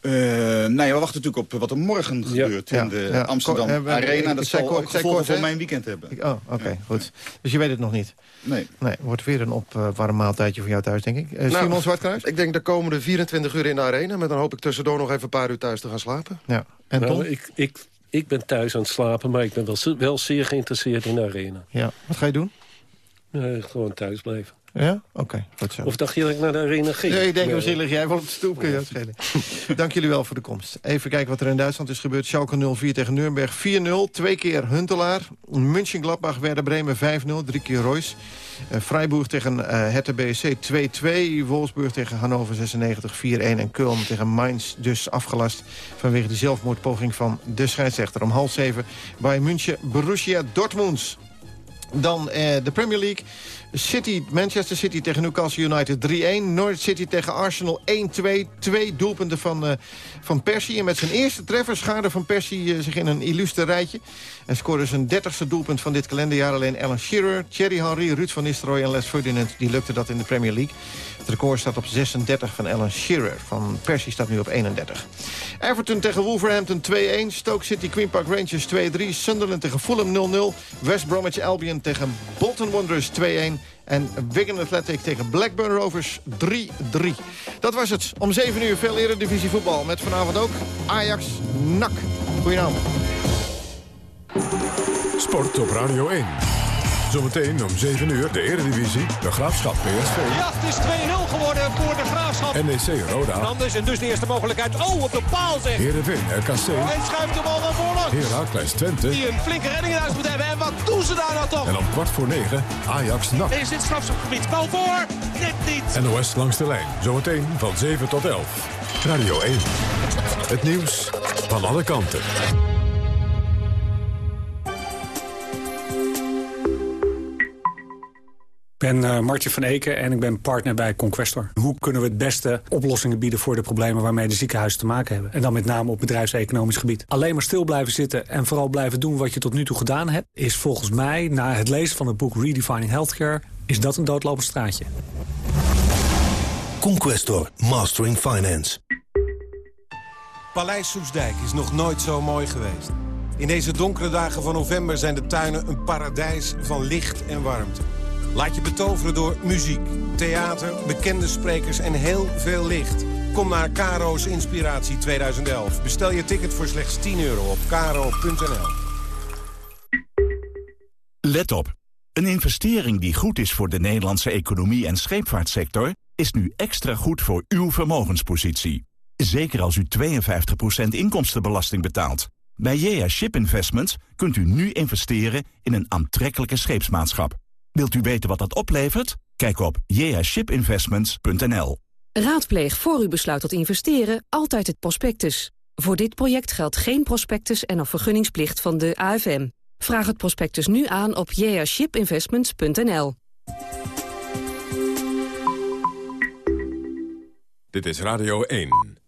Uh, nou ja, we wachten natuurlijk op wat er morgen gebeurt ja, in de ja. Amsterdam Ko Arena. Dat zal kort, ook gevolgen kort, voor mijn weekend hebben. Ik, oh, oké, okay, goed. Dus je weet het nog niet? Nee. Nee, wordt weer een opwarm maaltijdje voor jou thuis, denk ik. Uh, nou, Simon Zwartkruis? Ik denk de komende 24 uur in de arena. Met dan hoop ik tussendoor nog even een paar uur thuis te gaan slapen. Ja. En nou, Tom? Ik, ik, ik ben thuis aan het slapen, maar ik ben wel, wel zeer geïnteresseerd in de arena. Ja. Wat ga je doen? Uh, gewoon thuis blijven. Ja? Oké, okay, goed zo. Of dacht je dat ik naar de arena ging? Nee, ik denk misschien jij wel op de stoep, kun je dat schelen. Dank jullie wel voor de komst. Even kijken wat er in Duitsland is gebeurd. Schalke 0-4 tegen Nuremberg 4-0. Twee keer Huntelaar. München-Gladbach, Werder Bremen 5-0. Drie keer Royce. Uh, Freiburg tegen uh, Hertha BSC 2-2. Wolfsburg tegen Hannover 96 4-1. En Köln tegen Mainz dus afgelast vanwege de zelfmoordpoging van de scheidsrechter. Om half zeven bij München Borussia Dortmund. Dan uh, de Premier League. City, Manchester City tegen Newcastle United 3-1. Norwich City tegen Arsenal 1-2. Twee doelpunten van, uh, van Persie. En met zijn eerste treffer schaarde van Persie uh, zich in een illustre rijtje. En scoorde zijn dertigste doelpunt van dit kalenderjaar. Alleen Alan Shearer, Thierry Henry, Ruud van Nistelrooy en Les Ferdinand... die lukte dat in de Premier League. Het record staat op 36 van Alan Shearer. Van Persie staat nu op 31. Everton tegen Wolverhampton 2-1. Stoke City Queen Park Rangers 2-3. Sunderland tegen Fulham 0-0. West Bromwich Albion tegen Bolton Wanderers 2-1. En Wigan Athletic tegen Blackburn Rovers 3-3. Dat was het. Om 7 uur veel Eredivisie voetbal. Met vanavond ook Ajax NAC. Goedenavond. Sport op Radio 1. Zometeen om 7 uur de Eredivisie, de Graafschap PSV. Ja, het is 2-0 geworden voor de Graafschap. NEC Roda. Anders en dus de eerste mogelijkheid. Oh, op de paal zeg. Heerenveen RKC. En schuift de bal naar voren. Heracles Twente. Die een flinke redding in huis moet hebben. En wat doen ze daar nou toch? En om kwart voor negen Ajax NAC. Is dit strafschopgebied? Bal voor. Net niet. NOS langs de lijn. Zometeen van 7 tot 11. Radio 1. Het nieuws van alle kanten. Ben uh, Martje van Eken en ik ben partner bij Conquestor. Hoe kunnen we het beste oplossingen bieden voor de problemen waarmee de ziekenhuizen te maken hebben? En dan met name op bedrijfseconomisch gebied. Alleen maar stil blijven zitten en vooral blijven doen wat je tot nu toe gedaan hebt... is volgens mij, na het lezen van het boek Redefining Healthcare... is dat een doodlopend straatje. Conquestor, Mastering Finance. Paleis Soesdijk is nog nooit zo mooi geweest. In deze donkere dagen van november zijn de tuinen een paradijs van licht en warmte. Laat je betoveren door muziek, theater, bekende sprekers en heel veel licht. Kom naar Caro's Inspiratie 2011. Bestel je ticket voor slechts 10 euro op caro.nl. Let op. Een investering die goed is voor de Nederlandse economie en scheepvaartsector... is nu extra goed voor uw vermogenspositie. Zeker als u 52% inkomstenbelasting betaalt. Bij JA Ship Investments kunt u nu investeren in een aantrekkelijke scheepsmaatschap. Wilt u weten wat dat oplevert? Kijk op jashipinvestments.nl. Raadpleeg voor u besluit tot investeren altijd het prospectus. Voor dit project geldt geen prospectus en of vergunningsplicht van de AFM. Vraag het prospectus nu aan op jashipinvestments.nl. Dit is Radio 1.